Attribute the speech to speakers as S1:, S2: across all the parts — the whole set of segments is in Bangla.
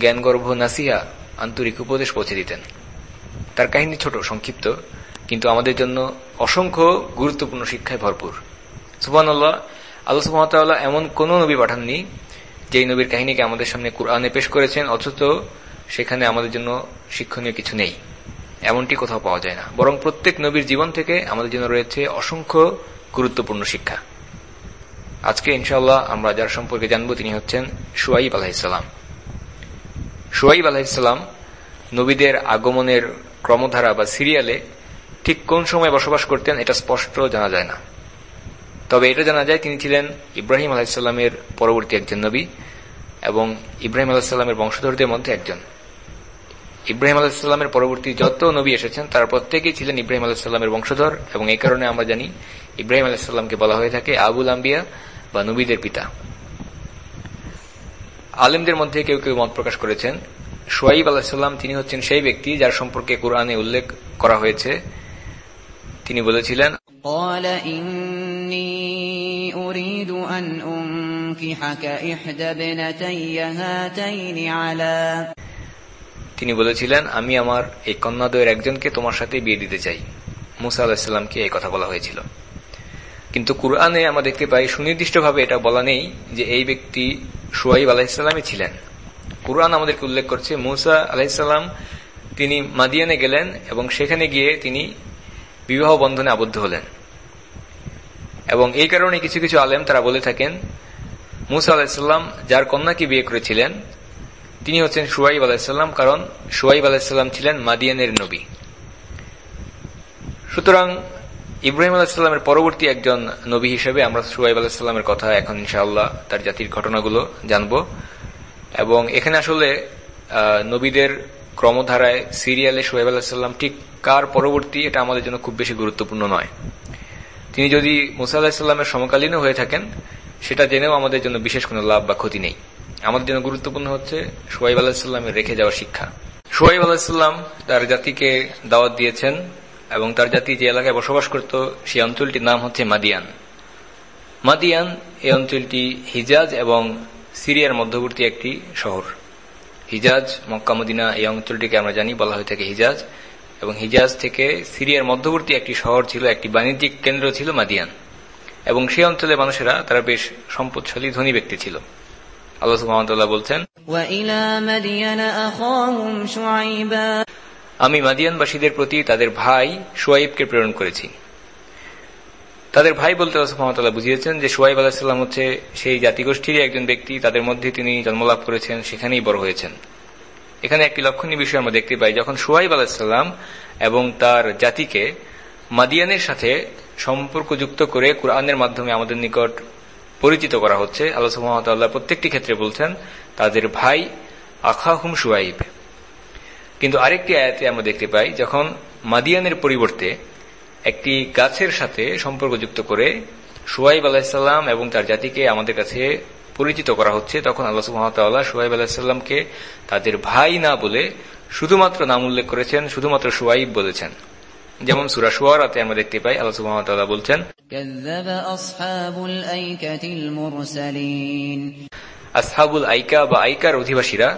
S1: জ্ঞানগর্ভ নাসিহা আন্তরিক উপদেশ পৌঁছে দিতেন। তার কাহিনী ছোট, সংক্ষিপ্ত, কিন্তু আমাদের জন্য অসংখ্য গুরুত্বপূর্ণ শিক্ষায় ভরপুর। সুবান আল্লাহ আল্লাহ সুহামতাল্লাহ এমন কোন নবী পাঠাননি, যেই নবীর কাহিনীকে আমাদের সামনে কোরআনে পেশ করেছেন, অথচ সেখানে আমাদের জন্য শিক্ষণীয় কিছু নেই। এমনটি কোথাও পাওয়া যায় না। বরং প্রত্যেক নবীর জীবন থেকে আমাদের জন্য রয়েছে অসংখ্য গুরুত্বপূর্ণ শিক্ষা। আজকে ইনশাল্লাহ আমরা যার সম্পর্কে জানব তিনি হচ্ছেন সুয়াইব আলাহিসাল্লাম সুয়াইব আলাহিসাল্লাম নবীদের আগমনের ক্রমধারা বা সিরিয়ালে ঠিক কোন সময় বসবাস করতেন এটা স্পষ্ট জানা যায় না। তবে এটা জানা যায় তিনি ছিলেন ইব্রাহিম আলাহিসাল্লামের পরবর্তী একজন নবী এবং ইব্রাহিম আলাহিসাল্লামের বংশধরদের মধ্যে একজন। ইব্রাহিম আলাহিসাল্লামের পরবর্তী যত নবী এসেছেন, তারা প্রত্যেকেই ছিলেন ইব্রাহিম আলাহিসাল্লামের বংশধর এবং এই কারণে আমরা জানি ইব্রাহিম আলাহিসাল্লামকে বলা হয়ে থাকে আবুল আম্বিয়া বা নবীদের পিতা। আলেমদের মধ্যে কেউ কেউ মত প্রকাশ করেছেন সোয়াইব আলাহিসাল্লাম তিনি হচ্ছেন সেই ব্যক্তি যার সম্পর্কে কোরআনে উল্লেখ করা হয়েছে তিনি বলেছিলেন
S2: قال إني أريد أن أنكحك إحدى ابنتي هاتين على
S1: তিনি বলেছিলেন আমি আমার এই কন্যাদয়ের একজনকে তোমার সাথে বিয়ে দিতে চাই মুসা আলাহিসাল্লামকে এই কথা বলা হয়েছিল কিন্তু কুরআনে আমরা দেখতে পাই সুনির্দিষ্টভাবে এটা বলা নেই যে এই ব্যক্তি সুয়াইব আলাহিসাল্লামই ছিলেন। কুরআন আমাদেরকে উল্লেখ করছে, মুসা আলাহিসাল্লাম তিনি মাদিয়ানে গেলেন এবং সেখানে গিয়ে তিনি বিবাহ বন্ধনে আবদ্ধ হলেন। এবং এই কারণে কিছু কিছু আলেম তারা বলে থাকেন, মুসা আলাহিসাল্লাম যার কন্যাকে বিয়ে করেছিলেন, তিনি হচ্ছেন সুয়াইব আলাহিসাল্লাম কারণ সুয়াইব আলাহিসাল্লাম ছিলেন মাদিয়ানের নবী। সুতরাং ইব্রাহিম আলাহিসাল্লামের পরবর্তী একজন নবী হিসেবে আমরা সুয়াইব আলাহিসাল্লামের কথা এখন ইনশাআল্লাহ তার জাতির ঘটনাগুলো জানব। এবং এখানে আসলে নবীদের ক্রমধারায় সিরিয়ালে সোহেব আলাহিসাল্লাম ঠিক কার পরবর্তী এটা আমাদের জন্য খুব বেশি গুরুত্বপূর্ণ নয়। তিনি যদি মুসা আলাহিসাল্লামের সমকালীনও হয়ে থাকেন, সেটা জেনেও আমাদের জন্য বিশেষ কোনো লাভ বা ক্ষতি নেই। আমাদের জন্য গুরুত্বপূর্ণ হচ্ছে সোহাইব আলাহিসাল্লামের রেখে যাওয়া শিক্ষা। সোহাইব আলাহিসাল্লাম তার জাতিকে দাওয়াত দিয়েছেন এবং তার জাতি যে এলাকায় বসবাস করত, সেই অঞ্চলটির নাম হচ্ছে মাদিয়ান। মাদিয়ান এই অঞ্চলটি হিজাজ এবং সিরিয়ার মধ্যবর্তী একটি শহর। হিজাজ মক্কামদিনা এই অঞ্চলটিকে আমরা জানি, বলা হয়ে থাকে হিজাজ। এবং হিজাজ থেকে সিরিয়ার মধ্যবর্তী একটি শহর ছিল, একটি বাণিজ্যিক কেন্দ্র ছিল মাদিয়ান। এবং সেই অঞ্চলের মানুষেরা, তারা বেশ সম্পদশালী, ধনী ব্যক্তি ছিল। আল্লাহ সুবহানাহু বলছেন আমি মাদিয়ানবাসীদের প্রতি তাদের ভাই সোয়াইবকে প্রেরণ করেছি। তাদের ভাই বলতে সুহামতাল্লাহ বুঝিয়েছেন যে সোয়াইব আলাহিসাল্লাম হচ্ছে সেই জাতিগোষ্ঠীরই একজন ব্যক্তি, তাদের মধ্যে তিনি জন্মলাভ করেছেন, সেখানেই বড় হয়েছেন। এখানে একটি লক্ষণীয় বিষয় আমরা দেখতে পাই, যখন সোয়াইব আলাহিসাল্লাম এবং তার জাতিকে মাদিয়ানের সাথে সম্পর্কযুক্ত করে কোরআনের মাধ্যমে আমাদের নিকট পরিচিত করা হচ্ছে, আল্লাহ সুহামতাল্লাহ প্রত্যেকটি ক্ষেত্রে বলছেন, তাদের ভাই আখাহুম সুয়াইব কিন্তু আরেকটি আয়াতে আমরা দেখতে পাই যখন মাদিয়ানের পরিবর্তে একটি গাছের সাথে সম্পর্কযুক্ত করে সুয়াইব আলাহিসাল্লাম এবং তার জাতিকে আমাদের কাছে পরিচিত করা হচ্ছে তখন আল্লাহ সুহামতাল্লাহ সুয়াইব আলাহিসাল্লামকে তাদের ভাই না বলে শুধুমাত্র নাম উল্লেখ করেছেন শুধুমাত্র সুয়াইব বলেছেন। যেমন সুরা সুয়ারাতে আমরা দেখতে পাই আল্লাহ সুবহানাহু বলছেন আসহাবুল আইকা বা আইকার অধিবাসীরা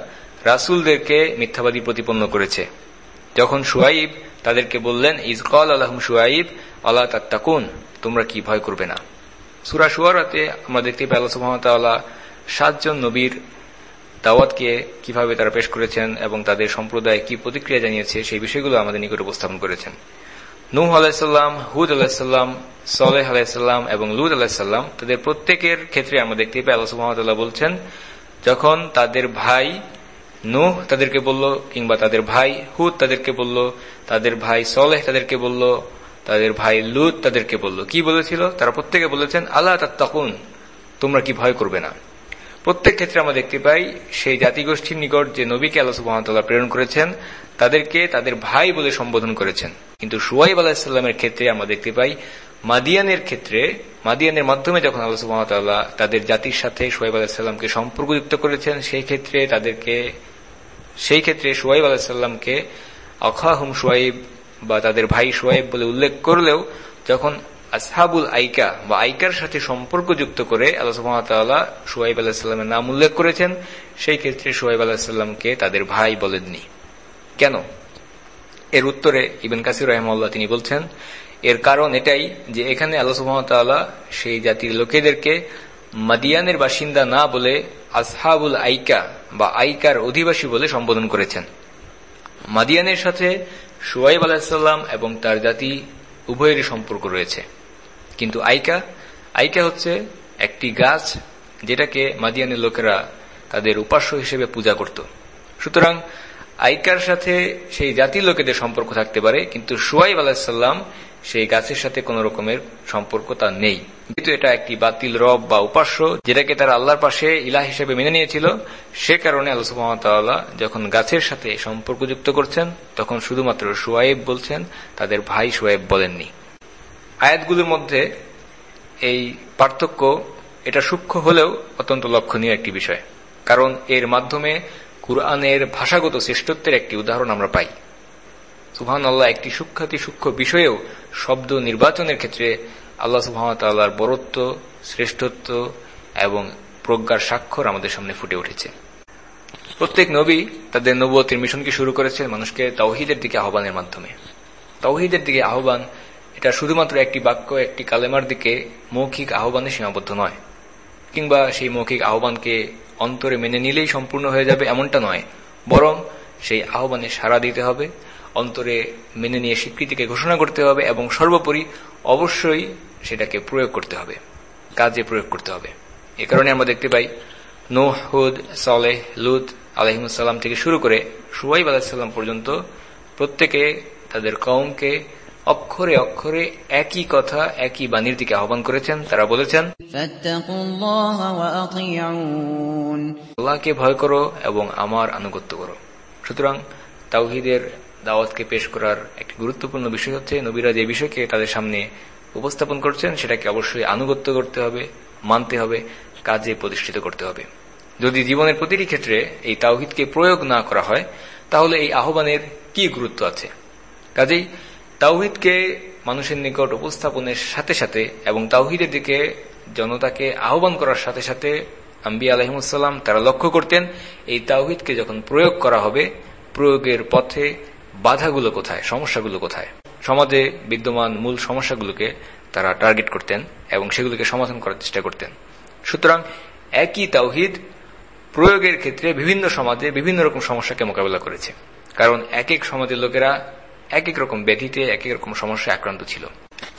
S1: রাসূলদেরকে মিথ্যাবাদী প্রতিপন্ন করেছে। যখন সুয়াইব তাদেরকে বললেন ইজকাল আলহম সুয়াইব আল্লাহ তাত্তাকুন? তোমরা কি ভয় করবে না। সুরা সুয়ারাতে আমরা দেখতে পাই আল্লাহ সুবহানাহু সাতজন নবীর দাওয়াতকে কীভাবে তারা পেশ করেছেন এবং তাদের সম্প্রদায় কি প্রতিক্রিয়া জানিয়েছে, সেই বিষয়গুলো আমাদের নিকট উপস্থাপন করেছেন। নূহ আলাহিসাল্লাম হুদ আলাহিসাল্লাম সলেহ আলাহিসাল্লাম এবং লুদ আলাহিসাল্লাম তাদের প্রত্যেকের ক্ষেত্রে আমরা দেখতে পাই আল্লাহ সুহামতাল্লাহ বলছেন, যখন তাদের ভাই নূহ তাদেরকে বলল, কিংবা তাদের ভাই হুদ তাদেরকে বলল, তাদের ভাই সলেহ তাদেরকে বলল, তাদের ভাই লুদ তাদেরকে বলল। কি বলেছিল? তারা প্রত্যেকে বলেছেন আল্লাহ তখন তোমরা কি ভয় করবে না? প্রত্যেক ক্ষেত্রে আমরা দেখতে পাই, সেই জাতিগোষ্ঠীর নিকট যে নবীকে আল্লাহ সুবাহতাল্লাহ প্রেরণ করেছেন, তাদেরকে তাদের ভাই বলে সম্বোধন করেছেন। কিন্তু সুয়াইব আলাহিসাল্লামের ক্ষেত্রে আমরা দেখতে পাই, মাদিয়ানের ক্ষেত্রে, মাদিয়ানের মাধ্যমে যখন আল্লাহ সুবাহতাল্লাহ তাদের জাতির সাথে সোয়াইব আলাহিসাল্লামকে সম্পর্কযুক্ত করেছেন, সেই ক্ষেত্রে তাদেরকে সেই ক্ষেত্রে সোয়াইব আলাহিসাল্লামকে অখাহুম সোয়াইব বা তাদের ভাই সোয়াইব বলে উল্লেখ করলেও যখন আসহাবুল আইকা বা আইকার সাথে সম্পর্ক যুক্ত করে আল্লাহ সুহামতাল্লাহ সুহাইব আলাহিসাল্লামের নাম উল্লেখ করেছেন, সেই ক্ষেত্রে সুহাইব আলাহিসাল্লামকে তাদের ভাই বলেননি। কেন? এর উত্তরে ইবেন কাসির রহমাল্লাহ তিনি বলছেন, এর কারণ এটাই যে এখানে আল্লাহ সেই জাতির লোকেদেরকে মাদিয়ানের বাসিন্দা না বলে আসহাবুল আইকা বা আইকার অধিবাসী বলে সম্বোধন করেছেন। মাদিয়ানের সাথে সুয়াইব আলাহিসাল্লাম এবং তার জাতি উভয়েরই সম্পর্ক রয়েছে। কিন্তু আইকা আইকা হচ্ছে একটি গাছ যেটাকে মাদিয়ানের লোকেরা তাদের উপাস্য হিসেবে পূজা করত। সুতরাং আইকার সাথে সেই জাতির লোকেদের সম্পর্ক থাকতে পারে, কিন্তু সুয়াইব আলাহিসাল্লাম সেই গাছের সাথে কোন রকমের সম্পর্ক তার নেই। কিন্তু এটা একটি বাতিল রব বা উপাস্য, যেটাকে তারা আল্লাহর পাশে ইলা হিসেবে মেনে নিয়েছিল। সে কারণে আল্লাহ যখন গাছের সাথে সম্পর্কযুক্ত করছেন, তখন শুধুমাত্র সুয়াইব বলছেন, তাদের ভাই সুয়াইব বলেননি। আয়াতগুলোর মধ্যে এই পার্থক্য, এটা সূক্ষ্ম হলেও অত্যন্ত লক্ষণীয় একটি বিষয়। কারণ এর মাধ্যমে কুরআনের ভাষাগত শ্রেষ্ঠত্বের একটি উদাহরণ আমরা পাই। সুহান আল্লাহ একটি সূক্ষাতি সূক্ষ্ম বিষয়েও শব্দ নির্বাচনের ক্ষেত্রে আল্লাহ সুহামতাল্লাহর বরত্ব, শ্রেষ্ঠত্ব এবং প্রজ্ঞার স্বাক্ষর আমাদের সামনে ফুটে উঠেছে। প্রত্যেক নবী তাদের নবতের মিশনকে শুরু করেছেন মানুষকে তৌহিদের দিকে আহ্বানের মাধ্যমে। তৌহিদের দিকে আহ্বান, এটা শুধুমাত্র একটি বাক্য, একটি কালেমার দিকে মৌখিক আহ্বানে সীমাবদ্ধ নয়। কিংবা সেই মৌখিক আহ্বানকে অন্তরে মেনে নিলেই সম্পূর্ণ হয়ে যাবে এমনটা নয়। বরং সেই আহ্বানে সাড়া দিতে হবে, অন্তরে মেনে নিয়ে স্বীকৃতিকে ঘোষণা করতে হবে এবং সর্বোপরি অবশ্যই সেটাকে প্রয়োগ করতে হবে কাজে প্রয়োগ করতে হবে। এ কারণে আমরা দেখতে পাই নোহ হুদ সালেহ লুত আলহিমসাল্লাম থেকে শুরু করে সুয়াইব আলাহিসাল্লাম পর্যন্ত প্রত্যেকে তাদের কমকে অক্ষরে অক্ষরে একই কথা একই বাণীর দিকে আহ্বান করেছেন। তারা বলেছেন আল্লাহকে ভয় করো এবং আমার আনুগত্য করো। সুতরাং তাওহিদের দাওয়াতকে পেশ করার একটি গুরুত্বপূর্ণ বিষয় হচ্ছে নবীরা যে বিষয়কে তাদের সামনে উপস্থাপন করছেন, সেটাকে অবশ্যই আনুগত্য করতে হবে, মানতে হবে, কাজে প্রতিষ্ঠিত করতে হবে। যদি জীবনের প্রতিটি ক্ষেত্রে এই তাওহিদকে প্রয়োগ না করা হয়, তাহলে এই আহ্বানের কি গুরুত্ব আছে? কাজেই তাওহিদকে মানুষের নিকট উপস্থাপনের সাথে সাথে এবং তাওহিদের দিকে জনতাকে আহ্বান করার সাথে সাথে আম্বি আলহিমসাল্লাম তারা লক্ষ্য করতেন, এই তাওহিদকে যখন প্রয়োগ করা হবে, প্রয়োগের পথে বাধাগুলো কোথায়, সমস্যাগুলো কোথায়? সমাজে বিদ্যমান মূল সমস্যাগুলোকে তারা টার্গেট করতেন এবং সেগুলোকে সমাধান করার চেষ্টা করতেন। সুতরাং একই তাওহিদ প্রয়োগের ক্ষেত্রে বিভিন্ন সমাজে বিভিন্ন রকম সমস্যাকে মোকাবেলা করেছে। কারণ এক এক সমাজের লোকেরা এক এক রকম ব্যাধিতে এক এক রকম সমস্যায় আক্রান্ত ছিল।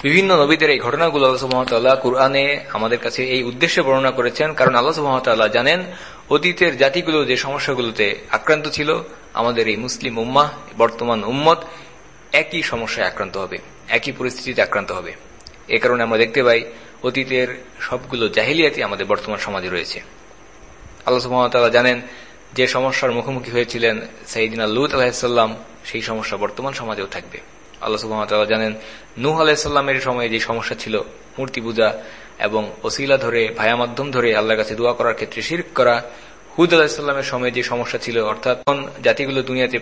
S1: বিভিন্ন নবীদের এই ঘটনাগুলো আল্লাহ সুহামতাল্লাহ কুরআনে আমাদের কাছে এই উদ্দেশ্যে বর্ণনা করেছেন। কারণ আল্লাহ সুহামতাল্লাহ জানেন, অতীতের জাতিগুলো যে সমস্যাগুলোতে আক্রান্ত ছিল, আমাদের এই মুসলিম উম্মাহ, বর্তমান উম্মত, একই সমস্যায় আক্রান্ত হবে, একই পরিস্থিতিতে আক্রান্ত হবে। এ কারণে আমরা দেখতে পাই, অতীতের সবগুলো জাহিলিয়াতি আমাদের বর্তমান সমাজে রয়েছে। আল্লাহ সুহামতাল্লাহ জানেন, যে সমস্যার মুখোমুখি হয়েছিলেন সাইদিন আল্লুত আলাহিসাল্লাম সেই সমস্যা বর্তমান সমাজেও থাকবে। আল্লাহ সুহামতাল্লাহ জানেন, নূহ আলাহিসাল্লামের সময় যে সমস্যা ছিল, মূর্তি পূজা এবং ওসিলা ধরে ভায়া মাধ্যম ধরে আল্লাহর কাছে দোয়া করার ক্ষেত্রে শির্ক করা, হুদ আলাহিসাল্লামের সময় যে সমস্যা ছিল, অর্থাৎ তখন জাতিগুলো দুনিয়াতে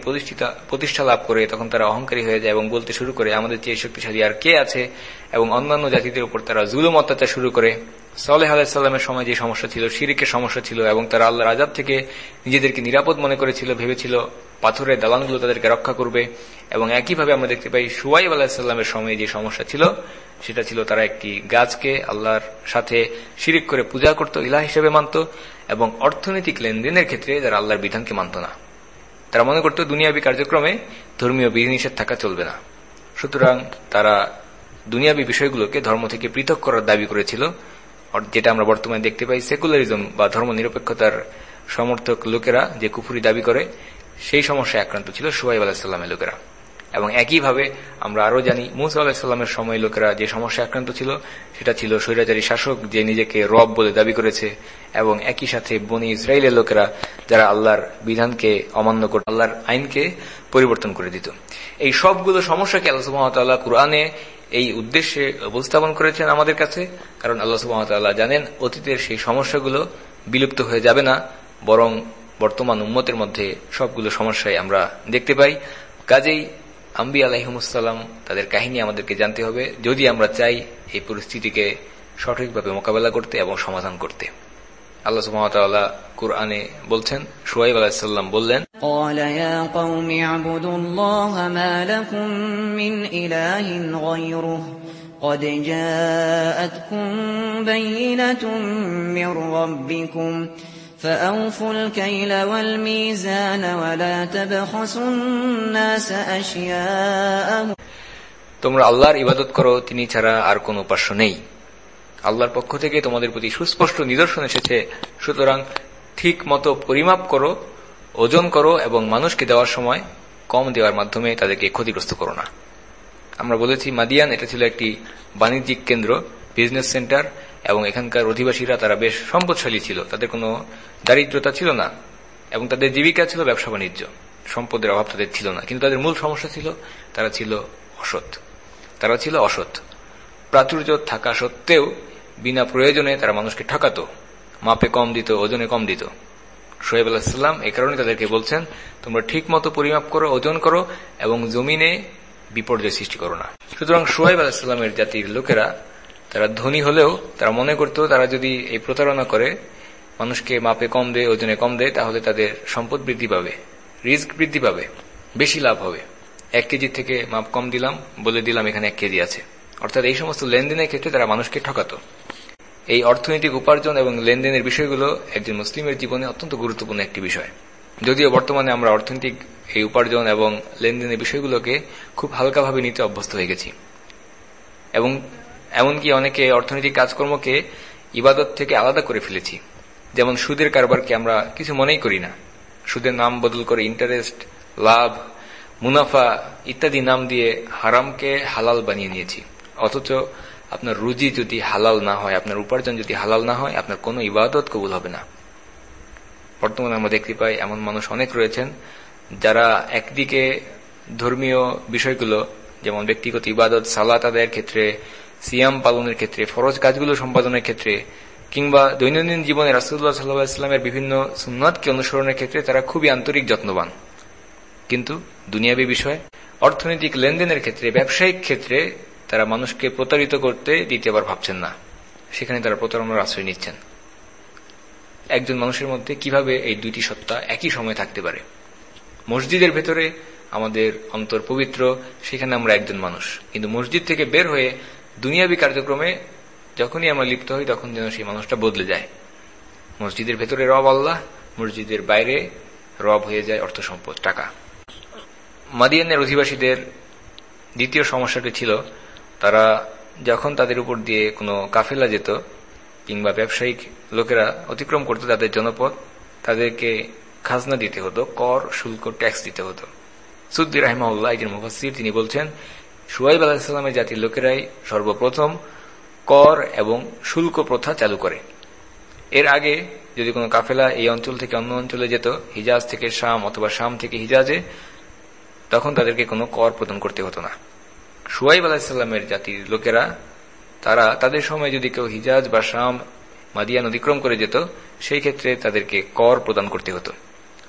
S1: প্রতিষ্ঠা লাভ করে, তখন তারা অহংকারী হয়ে যায় এবং বলতে শুরু করে, আমাদের চেয়ে শক্তিশালী আর কে আছে? এবং অন্যান্য জাতিদের উপর তারা জুলুম অত্যাচার শুরু করে। সালেহ আলাহিসাল্লামের সময় যে সমস্যা ছিল, শিরিকের সমস্যা ছিল এবং তারা আল্লাহর আজাদ থেকে নিজেদেরকে নিরাপদ মনে করেছিল, ভেবেছিল পাথরের দালানগুলো তাদেরকে রক্ষা করবে। এবং একইভাবে আমরা দেখতে পাই সুয়াইব আলাহিসাল্লামের সময় যে সমস্যা ছিল, সেটা ছিল তারা একটি গাছকে আল্লাহর সাথে শিরিক করে পূজা করত ইলা হিসেবে মানত এবং অর্থনৈতিক লেনদেনের ক্ষেত্রে তারা আল্লাহর বিধানকে মানত না। তারা মনে করত দুনিয়াবি কার্যক্রমে ধর্মীয় বিধিনিষেধ থাকা চলবে না। সুতরাং তারা দুনিয়াবি বিষয়গুলোকে ধর্ম থেকে পৃথক করার দাবি করেছিল। যেটা আমরা বর্তমানে দেখতে পাই সেকুলারিজম বা ধর্ম নিরপেক্ষতার সমর্থক লোকেরা যে কুফুরি দাবি করে, সেই সমস্যায় আক্রান্ত ছিল সুহাইব আলাহিসাল্লামের লোকেরা। এবং একইভাবে আমরা আরও জানি, মুসা আলাহিসাল্লামের সময় লোকেরা যে সমস্যা আক্রান্ত ছিল, সেটা ছিল স্বৈরাচারী শাসক যে নিজেকে রব বলে দাবি করেছে এবং একই সাথে বনি ইসরায়েলের লোকেরা যারা আল্লাহর বিধানকে অমান্য করে, আল্লাহর আইনকে পরিবর্তন করে দিত। এই সবগুলো সমস্যাকে আল্লাহ সুহামতাল্লাহ কোরআনে এই উদ্দেশ্যে উপস্থাপন করেছেন আমাদের কাছে, কারণ আল্লাহ সুহামতাল্লাহ জানেন অতীতের সেই সমস্যাগুলো বিলুপ্ত হয়ে যাবে না, বরং বর্তমান উম্মতের মধ্যে সবগুলো সমস্যায় আমরা দেখতে পাই। কাজেই আম্বি আলাহিমুসাল্লাম তাদের কাহিনী আমাদেরকে জানতে হবে যদি আমরা চাই এই পরিস্থিতিকে সঠিকভাবে মোকাবেলা করতে এবং সমাধান করতে আল্লাহ সুহামতাল্লাহ কুরআনে বলছেন সুহাইব আলাহিসাল্লাম বললেন
S2: قال يا قوم اعبدوا الله ما لكم من إله غيره قد جاءتكم بينة من ربكم فأوفوا الكيل والميزان ولا تبخسوا الناس أشياءهم
S1: তোমরা আল্লাহর ইবাদত করো তিনি ছাড়া আর কোন উপাস্য নেই আল্লাহর পক্ষ থেকে তোমাদের প্রতি সুস্পষ্ট নিদর্শন এসেছে সুতরাং ঠিক মতো পরিমাপ করো ওজন করো এবং মানুষকে দেওয়ার সময় কম দেওয়ার মাধ্যমে তাদেরকে ক্ষতিগ্রস্ত করো না আমরা বলেছি মাদিয়ান এটা ছিল একটি বাণিজ্যিক কেন্দ্র বিজনেস সেন্টার এবং এখানকার অধিবাসীরা তারা বেশ সম্পদশালী ছিল। তাদের কোনো দারিদ্রতা ছিল না এবং তাদের জীবিকা ছিল ব্যবসা বাণিজ্য। সম্পদের অভাব তাদের ছিল না। কিন্তু তাদের মূল সমস্যা ছিল, তারা ছিল অসৎ। তারা ছিল অসৎ। প্রাচুর্য থাকা সত্ত্বেও বিনা প্রয়োজনে তারা মানুষকে ঠকাত, মাপে কম দিত, ওজনে কম দিত। সোহেব আলাহিসাল্লাম এই কারণে তাদেরকে বলছেন, তোমরা ঠিক মতো পরিমাপ করো, ওজন করো এবং জমিনে বিপর্যয় সৃষ্টি করো না। সুতরাং সোহেব আলাহিসাল্লামের জাতির লোকেরা তারা ধনী হলেও, তারা মনে করত তারা যদি এই প্রতারণা করে, মানুষকে মাপে কম দেয়, ওজনে কম দেয়, তাহলে তাদের সম্পদ বৃদ্ধি পাবে, রিস্ক বৃদ্ধি পাবে, বেশি লাভ হবে। এক কেজি থেকে মাপ কম দিলাম, বলে দিলাম এখানে এক কেজি আছে। অর্থাৎ এই সমস্ত লেনদেনের ক্ষেত্রে তারা মানুষকে ঠকাত। এই অর্থনৈতিক উপার্জন এবং লেনদেনের বিষয়গুলো একজন মুসলিমের জীবনে অত্যন্ত গুরুত্বপূর্ণ একটি বিষয়। যদিও বর্তমানে আমরা অর্থনৈতিক এই উপার্জন এবং লেনদেনের বিষয়গুলোকে খুব হালকাভাবে নিতে অভ্যস্ত হয়ে গেছি। এবং এমনকি অনেকে অর্থনৈতিক কাজকর্মকে ইবাদত থেকে আলাদা করে ফেলেছি। যেমন সুদের কারবারকে আমরা কিছু মনেই করি না। সুদের নাম বদল করে ইন্টারেস্ট লাভ, মুনাফা ইত্যাদি নাম দিয়ে হারামকে হালাল বানিয়ে নিয়েছি। অথচ আপনার রুজি যদি হালাল না হয়, আপনার উপার্জন যদি হালাল না হয়, আপনার কোনো ইবাদত কবুল হবে না। বর্তমানে আমরা দেখতে পাই এমন মানুষ অনেক রয়েছেন যারা একদিকে ধর্মীয় বিষয়গুলো, যেমন ব্যক্তিগত ইবাদত, সালাত আদায়ের ক্ষেত্রে সিয়াম পালনের ক্ষেত্রে, ফরজ কাজগুলো সম্পাদনের ক্ষেত্রে, কিংবা দৈনন্দিন জীবনে রাসুল্লাহ সাল্লাহ ইসলামের বিভিন্ন সুন্নাতকে অনুসরণের ক্ষেত্রে তারা খুবই আন্তরিক, যত্নবান। কিন্তু দুনিয়াবী বিষয়, অর্থনৈতিক লেনদেনের ক্ষেত্রে, ব্যবসায়িক ক্ষেত্রে তারা মানুষকে প্রতারিত করতে দ্বিতীয়বার ভাবছেন না। সেখানে তারা প্রতারণার আশ্রয় নিচ্ছেন। একজন মানুষের মধ্যে কীভাবে এই দুইটি সত্তা একই সময় থাকতে পারে? মসজিদের ভেতরে আমাদের অন্তর পবিত্র, সেখানে আমরা একজন মানুষ। কিন্তু মসজিদ থেকে বের হয়ে দুনিয়াবী কার্যক্রমে যখনই আমরা লিপ্ত হই, তখন যেন সেই মানুষটা বদলে যায়। মসজিদের ভেতরে রব আল্লাহ, মসজিদের বাইরে রব হয়ে যায় অর্থ সম্পদ, টাকা। মাদিয়ানের অধিবাসীদের দ্বিতীয় সমস্যাটি ছিল, তারা যখন তাদের উপর দিয়ে কোনো কাফেলা যেত কিংবা ব্যবসায়িক লোকেরা অতিক্রম করত তাদের জনপদ, তাদেরকে খাজনা দিতে হতো, কর, শুল্ক, ট্যাক্স দিতে হতো। সুদ্দি রাহমাউল্লাহ একজন মুফাসির তিনি বলছেন সুয়াইব আলাহিসাল্লামের জাতির লোকেরাই সর্বপ্রথম কর এবং শুল্ক প্রথা চালু করে। এর আগে যদি কোনো কাফেলা এই অঞ্চল থেকে অন্য অঞ্চলে যেত, হিজাজ থেকে শাম অথবা শাম থেকে হিজাজে, তখন তাদেরকে কোনো কর প্রদান করতে হতো না। সুয়াইব আলাহিসাল্লামের জাতির লোকেরা, তারা তাদের সময় যদি কেউ হিজাজ বা শাম, মাদিয়ান অতিক্রম করে যেত, সেই ক্ষেত্রে তাদেরকে কর প্রদান করতে হতো।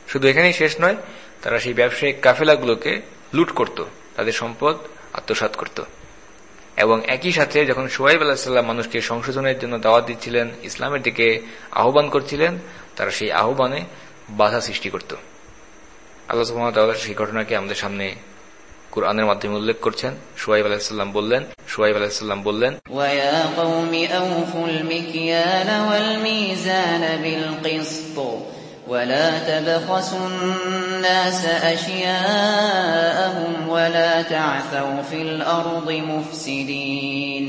S1: শুধু এখানেই শেষ নয়, তারা সেই ব্যবসায়িক কাফেলাগুলোকে লুট করত। তাদের সম্পদ আত্মসাত করত। এবং একই সাথে যখন সোহাইব আলাহিসাল্লাম মানুষকে সংশোধনের জন্য দাওয়াত দিচ্ছিলেন, ইসলামের দিকে আহ্বান করছিলেন, তারা সেই আহ্বানে বাধা সৃষ্টি করত। আল্লাহ সেই ঘটনাকে আমাদের সামনে কোরআনের মাধ্যমে উল্লেখ করছেন। সোহাইব আলাহিসাল্লাম বললেন, সোহাইব আলাহিসাল্লাম বললেন,
S2: ওয়া قوم أوفوا المكيال والميزان بالقسط ولا تبخسوا الناس أشياءهم ولا تعثوا في الأرض مفسدين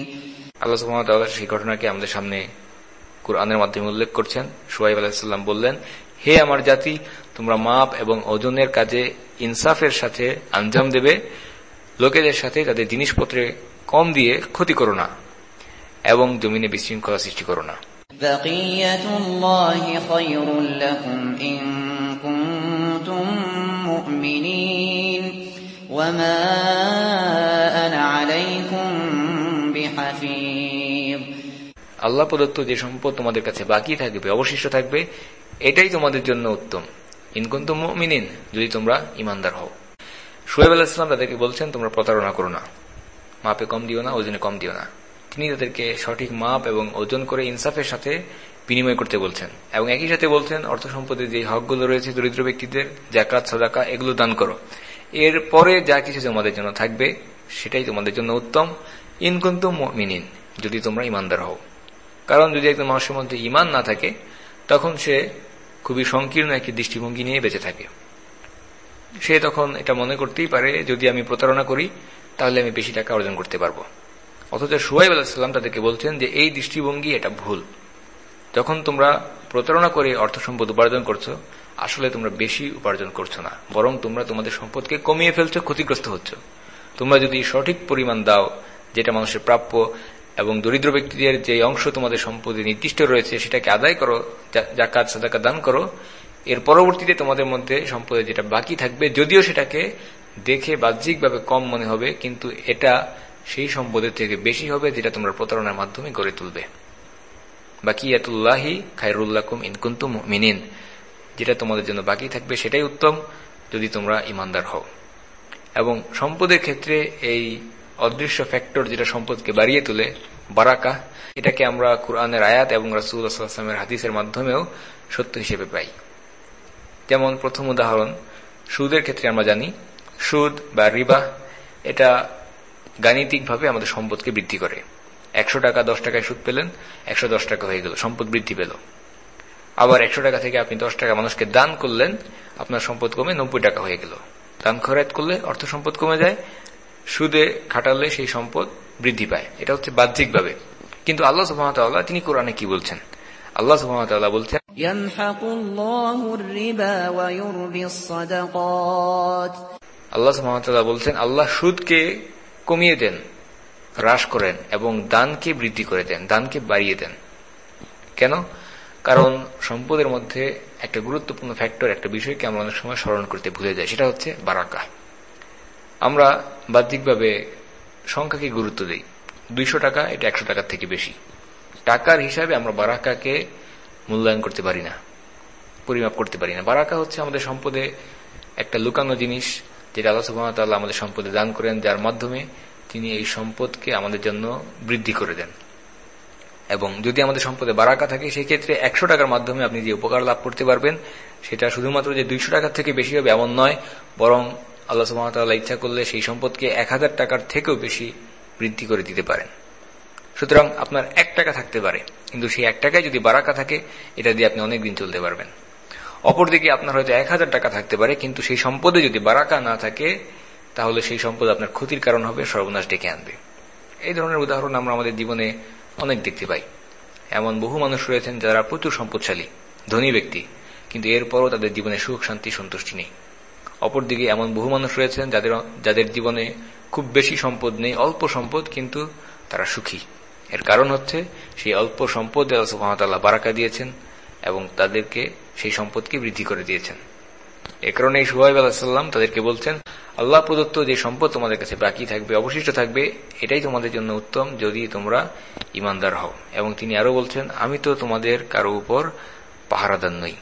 S1: আল্লাহ সুহামতাল্লাহ সেই ঘটনাকে আমাদের সামনে কুরআনের মাধ্যমে উল্লেখ করছেন সুয়াইব আলাহিসাল্লাম বললেন হে আমার জাতি তোমরা মাপ এবং ওজনের কাজে ইনসাফের সাথে আঞ্জাম দেবে লোকেদের সাথে তাদের জিনিসপত্রে কম দিয়ে ক্ষতি করো না এবং জমিনে বিশৃঙ্খলা সৃষ্টি করো না
S2: بقية الله خير لكم إن كنتم مؤمنين وما أنا عليكم بحفيظ
S1: আল্লাহ প্রদত্ত যে সম্পদ তোমাদের কাছে বাকি থাকবে অবশিষ্ট থাকবে এটাই তোমাদের জন্য উত্তম ইনকুন্ত মিনিন যদি তোমরা ইমানদার হও সোহেব আলাহিসাম তাদেরকে বলছেন তোমরা প্রতারণা করো না মাপে কম দিও না ওজনে কম দিও না তিনি তাদেরকে সঠিক মাপ এবং ওজন করে ইনসাফের সাথে বিনিময় করতে বলছেন এবং একই সাথে বলছেন, অর্থ সম্পদের যে হকগুলো রয়েছে দরিদ্র ব্যক্তিদের, জাকাত, সাদাকা, এগুলো দান করো। এর পরে যা কিছু তোমাদের জন্য থাকবে, সেটাই তোমাদের জন্য উত্তম। ইনকুন্ত মিনিন যদি তোমরা ইমানদার হও। কারণ যদি একজন মানুষের মধ্যে ইমান না থাকে, তখন সে খুবই সংকীর্ণ একটি দৃষ্টিভঙ্গি নিয়ে বেঁচে থাকে। সে তখন এটা মনে করতেই পারে, যদি আমি প্রতারণা করি, তাহলে আমি বেশি টাকা অর্জন করতে পারব। অথচ সুহাইব আলাহিসাল্লাম তাদেরকে বলছেন যে, এই দৃষ্টিভঙ্গি এটা ভুল। যখন তোমরা প্রতারণা করে অর্থ সম্পদ উপার্জন করছ, আসলে তোমরা বেশি উপার্জন করছ না। বরং তোমরা তোমাদের সম্পদকে কমিয়ে ফেলছো, ক্ষতিগ্রস্ত হচ্ছ। তোমরা যদি সঠিক পরিমাণ দাও, যেটা মানুষের প্রাপ্য এবং দরিদ্র ব্যক্তিদের যে অংশ তোমাদের সম্পদে নির্দিষ্ট রয়েছে, সেটাকে আদায় করো জাকাত সাদাকা দান করো, এর পরবর্তীতে তোমাদের মধ্যে সম্পদে যেটা বাকি থাকবে, যদিও সেটাকে দেখে বাহ্যিকভাবে কম মনে হবে, কিন্তু এটা সেই সম্পদের থেকে বেশি হবে যেটা তোমরা প্রতারণার মাধ্যমে গড়ে তুলবে। বাকি এতুল্লাহি খায়রুল্লাকুম ইনকুন্তুম মিনিন যেটা তোমাদের জন্য বাকি থাকবে সেটাই উত্তম, যদি তোমরা ইমানদার হও। এবং সম্পদের ক্ষেত্রে এই অদৃশ্য ফ্যাক্টর যেটা সম্পদকে বাড়িয়ে তোলে, বারাকা, এটাকে আমরা কোরআনের আয়াত এবং রাসুলের হাদিসের মাধ্যমেও সত্য হিসেবে পাই। যেমন প্রথম উদাহরণ, সুদের ক্ষেত্রে আমরা জানি, সুদ বা রিবা, এটা গাণিতিকভাবে আমাদের সম্পদকে বৃদ্ধি করে। একশো টাকা দশ টাকায় সুদ পেলেন একশো দশ টাকা হয়ে গেল সম্পদ বৃদ্ধি পেল। আবার একশো টাকা থেকে আপনি দশ টাকা মানুষকে দান করলেন আপনার সম্পদ কমে নব্বই টাকা হয়ে গেল। দান খরাত করলে অর্থ সম্পদ কমে যায় সুদে খাটালে সেই সম্পদ বৃদ্ধি পায়। এটা হচ্ছে বাহ্যিকভাবে। কিন্তু আল্লাহ সুহামতাল্লাহ তিনি কোরআনে কি বলছেন? আল্লাহ সুহামতাল্লাহ বলছেন আল্লাহ সুহামতাল্লাহ বলছেন আল্লাহ সুদকে কমিয়ে দেন, হ্রাস করেন এবং দানকে বৃদ্ধি করে দেন, দানকে বাড়িয়ে দেন। কেন? কারণ সম্পদের মধ্যে একটা গুরুত্বপূর্ণ ফ্যাক্টর একটা বিষয়কে আমরা অনেক সময় স্মরণ করতে ভুলে যাই, সেটা হচ্ছে বারাকা। আমরা বাহ্যিকভাবে সংখ্যাকে গুরুত্ব দিই। দুইশো টাকা, এটা একশো টাকার থেকে বেশি। টাকার হিসাবে আমরা বারাকাকে মূল্যায়ন করতে পারি না, পরিমাপ করতে পারি না। বারাকা হচ্ছে আমাদের সম্পদে একটা লুকানো জিনিস যেটা আল্লাহ সুবাহতাল্লাহ আমাদের সম্পদে দান করেন, যার মাধ্যমে তিনি এই সম্পদকে আমাদের জন্য বৃদ্ধি করে দেন। এবং যদি আমাদের সম্পদে বারাকা থাকে, সেই ক্ষেত্রে একশো টাকার মাধ্যমে আপনি যে উপকার লাভ করতে পারবেন, সেটা শুধুমাত্র যে দুইশো টাকার থেকে বেশি হবে এমন নয়, বরং আল্লাহ সুবাহতাল্লাহ ইচ্ছা করলে সেই সম্পদকে এক হাজার টাকার থেকেও বেশি বৃদ্ধি করে দিতে পারেন। সুতরাং আপনার এক টাকা থাকতে পারে, কিন্তু সেই এক টাকায় যদি বারাকা থাকে, এটা দিয়ে আপনি অনেক দিন চলতে পারবেন। অপরদিকে আপনার হয়তো এক হাজার টাকা থাকতে পারে, কিন্তু সেই সম্পদে যদি বারাকা না থাকে, তাহলে সেই সম্পদ আপনার ক্ষতির কারণ হবে, সর্বনাশ ডেকে আনবে। এই ধরনের উদাহরণ আমরা আমাদের জীবনে অনেক দেখতে পাই। এমন বহু মানুষ রয়েছেন যারা প্রচুর সম্পদশালী, ধনী ব্যক্তি, কিন্তু এরপরও তাদের জীবনে সুখ, শান্তি, সন্তুষ্টি নেই। অপরদিকে এমন বহু মানুষ রয়েছেন যাদের যাদের জীবনে খুব বেশি সম্পদ নেই, অল্প সম্পদ, কিন্তু তারা সুখী। এর কারণ হচ্ছে, সেই অল্প সম্পদ সুহামতাল্লাহ বারাকা দিয়েছেন এবং তাদেরকে সেই সম্পদকে বৃদ্ধি করে দিয়েছেন। এ কারণে সুহাইব আলাহিসাল্লাম তাদেরকে বলছেন, আল্লাহ প্রদত্ত যে সম্পদ তোমাদের কাছে বাকি থাকবে, অবশিষ্ট থাকবে, এটাই তোমাদের জন্য উত্তম যদি তোমরা ইমানদার হও। এবং তিনি আরও বলছেন, আমি তো তোমাদের কারও উপর পাহারাদার নই।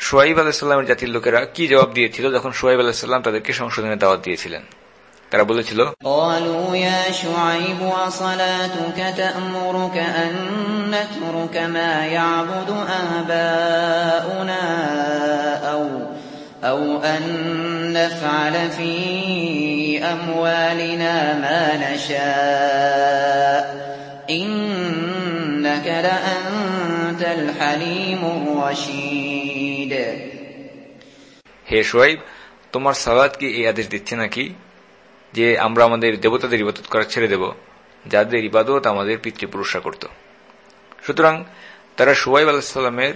S1: সোয়াইব আলাহিসাল্লামের জাতির লোকেরা কি জবাব দিয়েছিল যখন সোয়াইব আলাহিসাল্লাম তাদেরকে সংশোধনের দাওয়াত দিয়েছিলেন? তারা বলেছিল
S2: أو أن نفعل في أموالنا ما نشاء إنك لأنت الحليم الرشيد
S1: হে শোয়েব তোমার সালাদ কি এই আদেশ দিচ্ছে নাকি যে আমরা আমাদের দেবতাদের ইবাদত করা ছেড়ে দেব, যাদের ইবাদত আমাদের পিতৃপুরুষরা করত। সুতরাং তারা সোয়াইব আলাহিসাল্লামের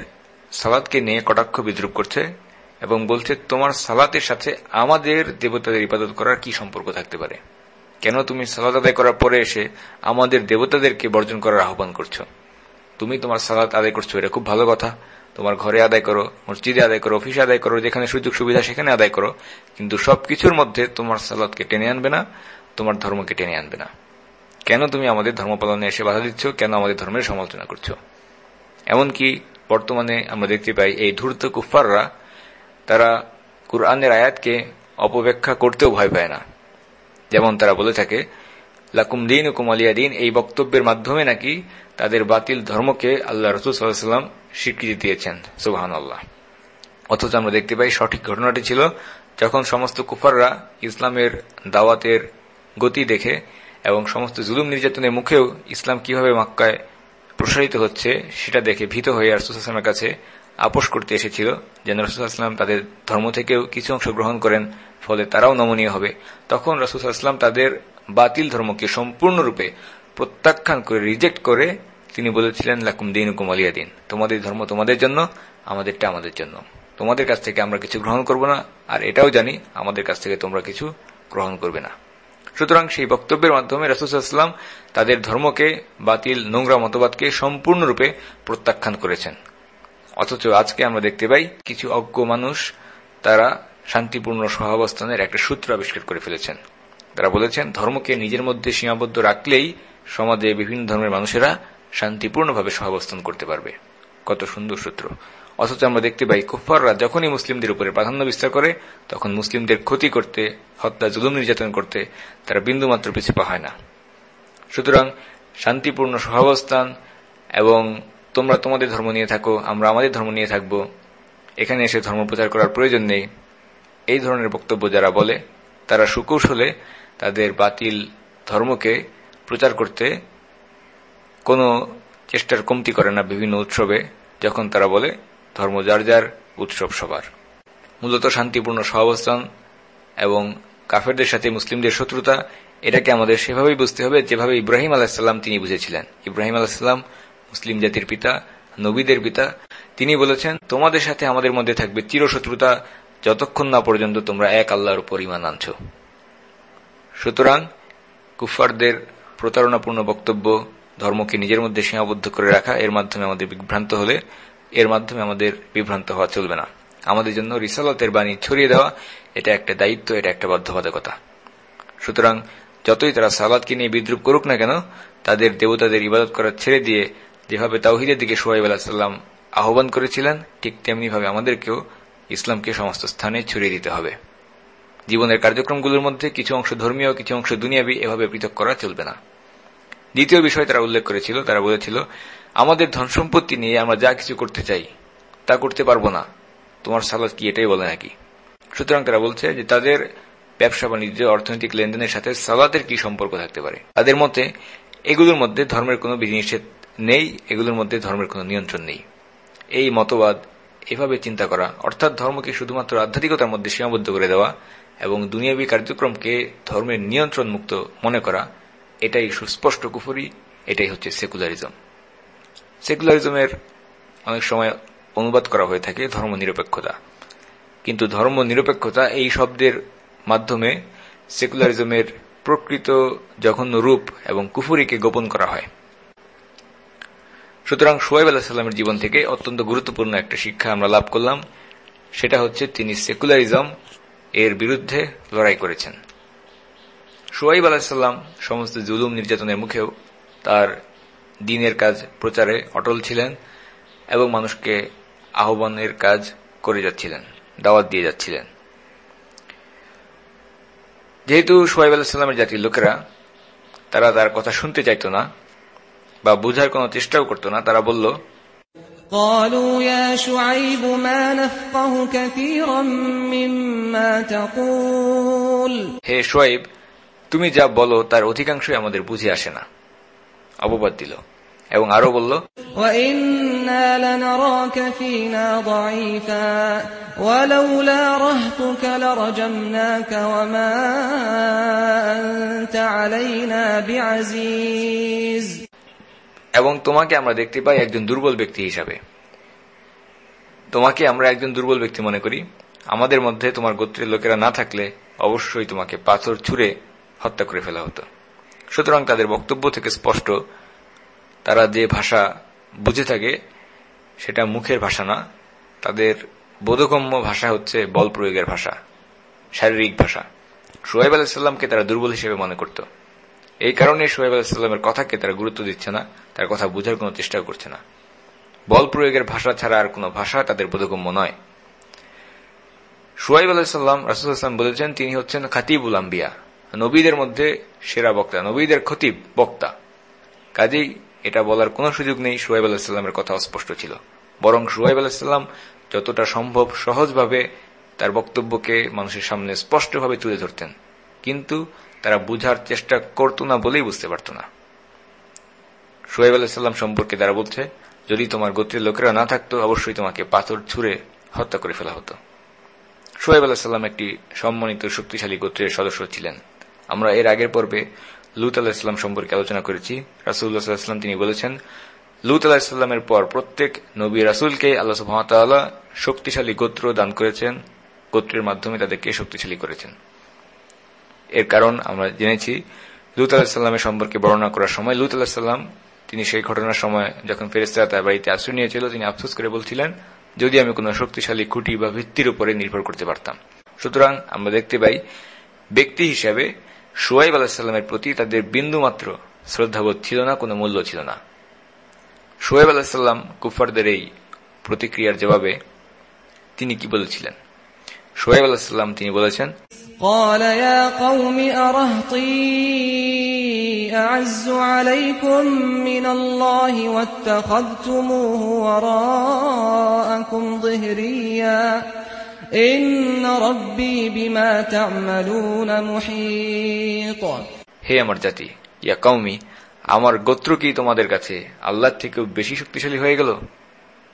S1: সালাদকে নিয়ে কটাক্ষ বিদ্রুপ করছে এবং বলছে, তোমার সালাতের সাথে আমাদের দেবতাদের ইবাদত করার কি সম্পর্ক থাকতে পারে? কেন তুমি সালাদ আদায় করার পরে এসে আমাদের দেবতাদেরকে বর্জন করার আহ্বান করছ? তুমি তোমার সালাত আদায় করছ, এটা খুব ভালো কথা। তোমার ঘরে আদায় করো, মসজিদে আদায় করো অফিসে আদায় করো, যেখানে সুযোগ সুবিধা সেখানে আদায় করো, কিন্তু সবকিছুর মধ্যে তোমার সালাদকে টেনে আনবে না, তোমার ধর্মকে টেনে আনবে না। কেন তুমি আমাদের ধর্ম পালনে এসে বাধা দিচ্ছ? কেন আমাদের ধর্মের সমালোচনা করছ? এমনকি বর্তমানে আমরা দেখতে পাই এই ধূর্ত কুফাররা তারা কুরআনের আয়াতকে অপব্যাখ্যা করতেও ভয় পায় না। যেমন তারা বলে থাকে, লাকুম দিন হুকুম আলিয়া দিন এই বক্তব্যের মাধ্যমে নাকি তাদের বাতিল ধর্মকে আল্লাহ রসুল সাল্লাহাম স্বীকৃতি দিয়েছেন সুবাহান আল্লাহ অথচ আমরা দেখতে পাই সঠিক ঘটনাটি ছিল যখন সমস্ত কুফাররা ইসলামের দাওয়াতের গতি দেখে এবং সমস্ত জুলুম নির্যাতনের মুখেও ইসলাম কীভাবে মাক্কায় প্রসারিত হচ্ছে সেটা দেখে ভীত হয়ে রাসুলামের কাছে আপোষ করতে এসেছিল যেন রসুলাম তাদের ধর্ম থেকেও কিছু অংশ গ্রহণ করেন, ফলে তারাও নমনীয় হবে। তখন রসুলাম তাদের বাতিল ধর্মকে সম্পূর্ণরূপে প্রত্যাখ্যান করে, রিজেক্ট করে তিনি বলেছিলেন, লাকুম দিন হুকুম আলিয়া দিন। তোমাদের ধর্ম তোমাদের জন্য, আমাদেরটা আমাদের জন্য। তোমাদের কাছ থেকে আমরা কিছু গ্রহণ করব না, আর এটাও জানি, আমাদের কাছ থেকে তোমরা কিছু গ্রহণ করবে না। সুতরাং সেই বক্তব্যের মাধ্যমে রসুলাম তাদের ধর্মকে, বাতিল, নোংরা মতবাদকে সম্পূর্ণরূপে প্রত্যাখ্যান করেছেন। অথচ আজকে আমরা দেখতে পাই, কিছু অজ্ঞ মানুষ তারা শান্তিপূর্ণ সহাবস্থানের একটা সূত্র আবিষ্কার করে ফেলেছেন। তারা বলেছেন, ধর্মকে নিজের মধ্যে সীমাবদ্ধ রাখলেই সমাজে বিভিন্ন ধর্মের মানুষেরা শান্তিপূর্ণভাবে সহাবস্থান করতে পারবে। কত সুন্দর সূত্র। অথচ আমরা দেখতে পাই কুফাররা যখনই মুসলিমদের উপরে প্রাধান্য বিস্তার করে, তখন মুসলিমদের ক্ষতি করতে, হত্যা, জুলুম নির্যাতন করতে তারা বিন্দুমাত্র পিছিয়ে হয় না। সুতরাং শান্তিপূর্ণ সহাবস্থান এবং তোমরা তোমাদের ধর্ম নিয়ে থাকো, আমরা আমাদের ধর্ম নিয়ে থাকব, এখানে এসে ধর্ম প্রচার করার প্রয়োজন নেই। এই ধরনের বক্তব্য যারা বলে, তারা সুকৌশলে তাদের বাতিল ধর্মকে প্রচার করতে কোনো চেষ্টার কমতি করে না বিভিন্ন উৎসবে, যখন তারা বলে, ধর্ম যার যার উৎসব সবার। মূলত শান্তিপূর্ণ সহাবস্থান এবং কাফেরদের সাথে মুসলিমদের শত্রুতা, এটাকে আমাদের সেভাবেই বুঝতে হবে যেভাবে ইব্রাহিম আলাহিসাল্লাম তিনি বুঝেছিলেন। ইব্রাহিম আলাহিসাল্লাম মুসলিম জাতির পিতা, নবীদের পিতা। তিনি বলেছেন, তোমাদের সাথে আমাদের মধ্যে থাকবে চিরশত্রুতা, যতক্ষণ না পর্যন্ত তোমরা এক আল্লাহর উপর ইমান আনছ। সুতরাং কুফারদের প্রতারণাপূর্ণ বক্তব্য ধর্মকে নিজের মধ্যে সীমাবদ্ধ করে রাখা, এর মাধ্যমে আমাদের বিভ্রান্ত হলে, এর মাধ্যমে আমাদের বিভ্রান্ত হওয়া চলবে না। আমাদের জন্য রিসালতের বাণী ছড়িয়ে দেওয়া, এটা একটা দায়িত্ব, এটা একটা বাধ্যবাধকতা। সুতরাং যতই তারা সালাদকে নিয়ে বিদ্রুপ করুক না কেন, তাদের দেবতাদের ইবাদত করা ছেড়ে দিয়ে যেভাবে তাওহিদের দিকে সোহাইব আলাহিসাল্লাম আহ্বান করেছিলেন, ঠিক তেমনিভাবে আমাদেরকেও ইসলামকে সমস্ত স্থানে ছড়িয়ে দিতে হবে। জীবনের কার্যক্রমগুলোর মধ্যে কিছু অংশ ধর্মীয়, কিছু অংশ দুনিয়াবি, এভাবে পৃথক করা চলবে না। দ্বিতীয় বিষয় তারা উল্লেখ করেছিল, তারা বলেছিল, আমাদের ধন সম্পত্তি নিয়ে আমরা যা কিছু করতে চাই, তা করতে পারব না। তোমার সালাদ কি এটাই বলে নাকি? সুতরাং তারা বলছে যে তাদের ব্যবসা বাণিজ্য, অর্থনৈতিক লেনদেনের সাথে সালাদের কি সম্পর্ক থাকতে পারে? তাদের মতে, এগুলোর মধ্যে ধর্মের কোনো বিধিনিষেধ নেই, এগুলোর মধ্যে ধর্মের কোনো নিয়ন্ত্রণ নেই। এই মতবাদ এভাবে চিন্তা করা, অর্থাৎ ধর্মকে শুধুমাত্র আধ্যাত্মিকতার মধ্যে সীমাবদ্ধ করে দেওয়া এবং দুনিয়াবী কার্যক্রমকে ধর্মের নিয়ন্ত্রণ মুক্ত মনে করা এটাই সুস্পষ্ট কুফুরি, এটাই হচ্ছে সেকুলারিজম। সেকুলারিজমের অনেক সময় অনুবাদ করা হয়ে থাকে ধর্ম নিরপেক্ষতা কিন্তু ধর্ম নিরপেক্ষতা এই শব্দের মাধ্যমে সেকুলারিজমের প্রকৃত জঘন্য রূপ এবং কুফুরিকে গোপন করা হয়। সুতরাং সোয়েব আলাহিসাল্লামের জীবন থেকে অত্যন্ত গুরুত্বপূর্ণ একটা শিক্ষা আমরা লাভ করলাম, সেটা হচ্ছে তিনি সেকুলারিজম এর বিরুদ্ধে লড়াই করেছেন। সোয়াইব আলাহিসাল্লাম সমস্ত জুলুম নির্যাতনের মুখেও তার দিনের কাজ প্রচারে অটল ছিলেন এবং মানুষকে আহ্বানের কাজ করে যাচ্ছিলেন দাওয়াত দিয়ে যাচ্ছিলেন যেহেতু সোহাইব আলাহিসাল্লামের জাতির লোকেরা তারা তার কথা শুনতে চাইত না বা বুঝার কোনো চেষ্টাও করত না তারা বলল
S3: قالوا يا شعيب ما نفقه كثيرا مما تقول
S1: হে শোয়েব তুমি যা বলো তার অধিকাংশই আমাদের বুঝে আসে না। অববাদ দিল এবং আরও বলল এবং তোমাকে আমরা দেখতে পাই একজন দুর্বল ব্যক্তি হিসাবে। তোমাকে আমরা একজন দুর্বল ব্যক্তি মনে করি। আমাদের মধ্যে তোমার গোত্রের লোকেরা না থাকলে অবশ্যই তোমাকে পাথর ছুঁড়ে হত্যা করে ফেলা হতো। সুতরাং তাদের বক্তব্য থেকে স্পষ্ট, তারা যে ভাষা বুঝে থাকে সেটা মুখের ভাষা না। তাদের বোধগম্য ভাষা হচ্ছে বল প্রয়োগের ভাষা, শারীরিক ভাষা। সোহেব আলাহিসাল্লামকে তারা দুর্বল হিসেবে মনে করত। এই কারণে সোহেব আলাহিসাল্লামের কথাকে তারা গুরুত্ব দিচ্ছে না, তার কথা বোঝার কোনো চেষ্টা করছে না। বল প্রয়োগের ভাষা ছাড়া আর কোনো ভাষা তাদের বোধগম্য নয়। সোহাইব আলাহিসাল্লাম রাসুলাম বলেছেন, তিনি হচ্ছেন খাতিবুল আম্বিয়া। নবীদের মধ্যে সেরা বক্তা, নবীদের খতিব বক্তা। কাজেই এটা বলার কোনো সুযোগ নেই, সোহাইব আলাহিসাল্লামের কথা অস্পষ্ট ছিল। বরং সোহাইব আলাহিসাল্লাম যতটা সম্ভব সহজভাবে তার বক্তব্যকে মানুষের সামনে স্পষ্টভাবে তুলে ধরতেন। কিন্তু তারা বুঝার চেষ্টা করত না বলেই বুঝতে পারত না। সোহেব আলাহিসাল্লাম সম্পর্কে তারা বলছে, যদি তোমার গোত্রের লোকেরা না থাকতো, অবশ্যই তোমাকে পাথর ছুঁড়ে হত্যা করে ফেলা হতো। সোহেব আলাহিসাল্লাম একটি সম্মানিত, শক্তিশালী গোত্রের সদস্য ছিলেন। আমরা এর আগের পর্বে লুত আলাহিসাল্লাম সম্পর্কে আলোচনা করেছি। রাসুল্লাহাম তিনি বলেছেন, লুত আলাহিসাল্লামের পর প্রত্যেক নবী রাসুলকে আল্লাহ সুহামতাল্লাহ শক্তিশালী গোত্র দান করেছেন, গোত্রের মাধ্যমে তাদেরকে শক্তিশালী করেছেন। এর কারণ আমরা জেনেছি, লুত আলাহিসাল্লামের সম্পর্কে বর্ণনা করার সময় লুত আলাহিসাল্লাম তিনি সেই ঘটনার সময় যখন ফেরেস্তারা তার বাড়িতে আশ্রয় নিয়েছিল, তিনি আফসোস করে বলছিলেন, যদি আমি কোনো শক্তিশালী খুঁটি বা ভিত্তির উপরে নির্ভর করতে পারতাম। সুতরাং আমরা দেখতে পাই, ব্যক্তি হিসাবে সোয়াইব আলাহিসাল্লামের প্রতি তাদের বিন্দুমাত্র শ্রদ্ধাবোধ ছিল না কোনো মূল্য ছিল না সোয়েব আলাহিসাল্লাম কুফারদের এই প্রতিক্রিয়ার জবাবে তিনি কি বলেছিলেন সোয়েব আলাহিসাল্লাম তিনি বলেছেন
S3: قال
S1: হে আমার জাতি, ইয়া কৌমি আমার গোত্র কি তোমাদের কাছে আল্লাহ থেকে বেশি শক্তিশালী হয়ে গেল?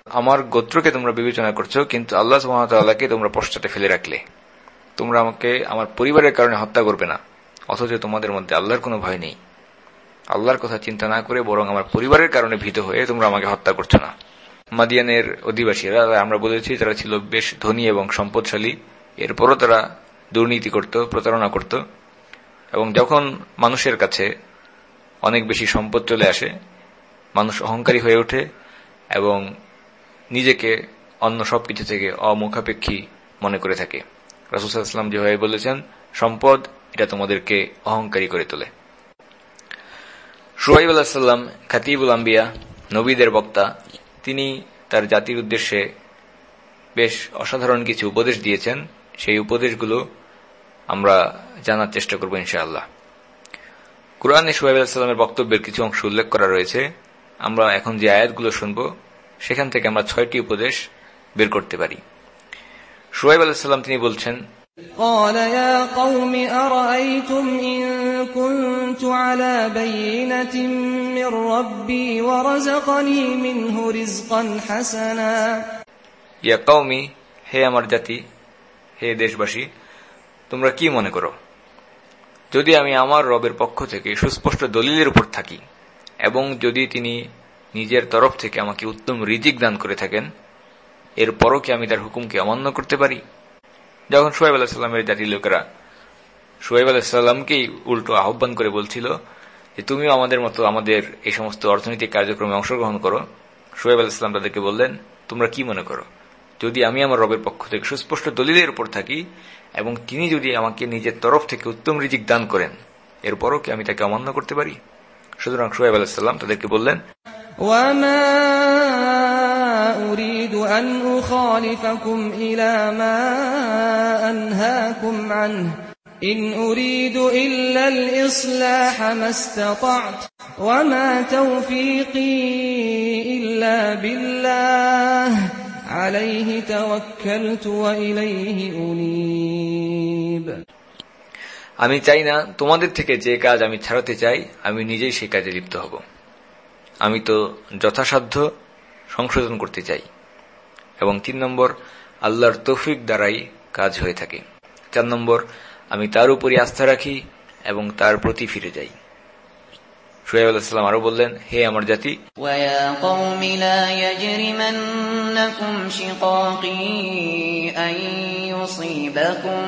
S1: আমার গোত্রকে তোমরা বিবেচনা করছ, কিন্তু আল্লাহ সুহামতাল্লাহকে তোমরা পশ্চাতে ফেলে রাখলে। তোমরা আমাকে, আমার পরিবারের কারণে হত্যা করবে না, অথচ তোমাদের মধ্যে আল্লাহর কোনো ভয় নেই। আল্লাহর কথা চিন্তা না করে বরং আমার পরিবারের কারণে ভীত হয়ে তোমরা আমাকে হত্যা করছ না। মাদিয়ানের অধিবাসীরা আমরা বলেছি তারা ছিল বেশ ধনী এবং সম্পদশালী। এরপরও তারা দুর্নীতি করত, প্রতারণা করত। এবং যখন মানুষের কাছে অনেক বেশি সম্পদ চলে আসে, মানুষ অহংকারী হয়ে ওঠে এবং নিজেকে অন্য সবকিছু থেকে অমুখাপেক্ষী মনে করে থাকে। রাসুসাল্লাম যেভাবে বলেছেন, সম্পদ এটা তোমাদেরকে অহংকারী করে তোলে। সুহাইব আলাহিসাল্লাম খাতিবুল আম্বিয়া, নবীদের বক্তা তিনি তার জাতির উদ্দেশ্যে বেশ অসাধারণ কিছু উপদেশ দিয়েছেন সেই উপদেশগুলো আমরা জানার চেষ্টা করব ইনশাআল্লাহ কোরআনে সোহেব আলাহিসাল্লামের বক্তব্যের কিছু অংশ উল্লেখ করা রয়েছে আমরা এখন যে আয়াতগুলো শুনব সেখান থেকে আমরা ছয়টি উপদেশ বের করতে পারি সোহেব আলাহিসাল্লাম তিনি বলছেন
S3: قال يا قوم أرأيتم إن كنت على بينة من ربي ورزقني منه رزقا حسنا
S1: ইয়া কৌমি হে আমার জাতি হে দেশবাসী তোমরা কি মনে করো যদি আমি আমার রবের পক্ষ থেকে সুস্পষ্ট দলিলের উপর থাকি এবং যদি তিনি নিজের তরফ থেকে আমাকে উত্তম রিজিক দান করে থাকেন এরপরও কি আমি তার হুকুমকে অমান্য করতে পারি যখন সোহেব আলাহিসাল্লামের জাতির লোকেরা সোহেব আলাহিসাল্লামকেই উল্টো আহ্বান করে বলছিল যে তুমিও আমাদের মতো আমাদের এই সমস্ত অর্থনৈতিক কার্যক্রমে অংশগ্রহণ করো সোহেব আলাহিসাল্লাম তাদেরকে বললেন তোমরা কি মনে করো যদি আমি আমার রবের পক্ষ থেকে সুস্পষ্ট দলিলের উপর থাকি এবং তিনি যদি আমাকে নিজের তরফ থেকে উত্তম রিজিক দান করেন এরপরও কি আমি তাকে অমান্য করতে পারি সুতরাং সোহেব আলাহিসাল্লাম তাদেরকে বললেন
S3: وما أريد أن أخالفكم إلى ما أنهاكم عنه إن أريد إلا الإصلاح ما استطعت وما توفيقي إلا بالله عليه توكلت وإليه أنيب
S1: আমি চাই না তোমাদের থেকে যে কাজ আমি ছাড়াতে চাই আমি নিজেই সেই কাজে লিপ্ত হব আমি তো যথাসাধ্য সংশোধন করতে চাই এবং তিন নম্বর আল্লাহর তৌফিক দ্বারাই কাজ হয়ে থাকে চার নম্বর আমি তার উপরই আস্থা রাখি এবং তার প্রতি ফিরে যাই সুহেব আলাহিসাম আরো বললেন হে আমার জাতি
S2: ويا قوم لا يجرمنكم شقاقي أن يصيبكم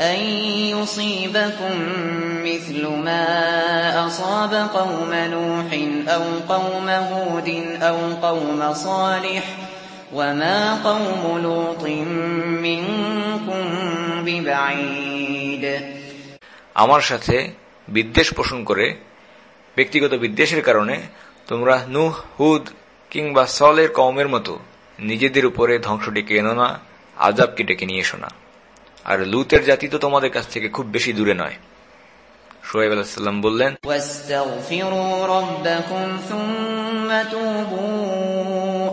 S2: أن يصيبكم مثل ما أصاب قوم نوح أو قوم هود أو قوم صالح وما قوم لوط منكم ببعيد
S1: আমার সাথে বিদ্বেষ পোষণ করে ব্যক্তিগত বিদ্বেষের কারণে তোমরা নুহ হুদ কিংবা সলের কওমের মতো নিজেদের উপরে ধ্বংস ডেকে এনো না আজাবকে ডেকে নিয়ে এসো না আর লুতের জাতি তো তোমাদের কাছ থেকে খুব বেশি দূরে নয় সোহেব আলাহিসাল্লাম বললেন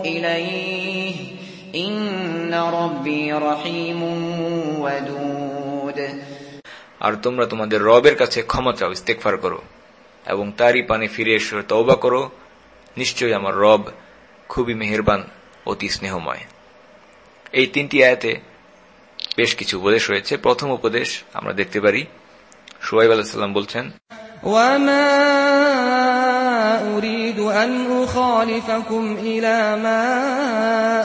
S2: واستغفروا ربكم ثم توبوا إليه إن ربي رحيم ودود
S1: আর তোমরা তোমাদের রবের কাছে ক্ষমা চাও ইস্তেকফার করো এবং তারই পানে ফিরে এসো তওবা করো নিশ্চয়ই আমার রব খুবই মেহেরবান অতি স্নেহময় এই তিনটি আয়াতে বেশ কিছু উপদেশ রয়েছে প্রথম উপদেশ আমরা দেখতে পারি সুয়াইব আলাহিসাল্লাম বলছেন
S3: وما أريد أن أخالفكم إلى ما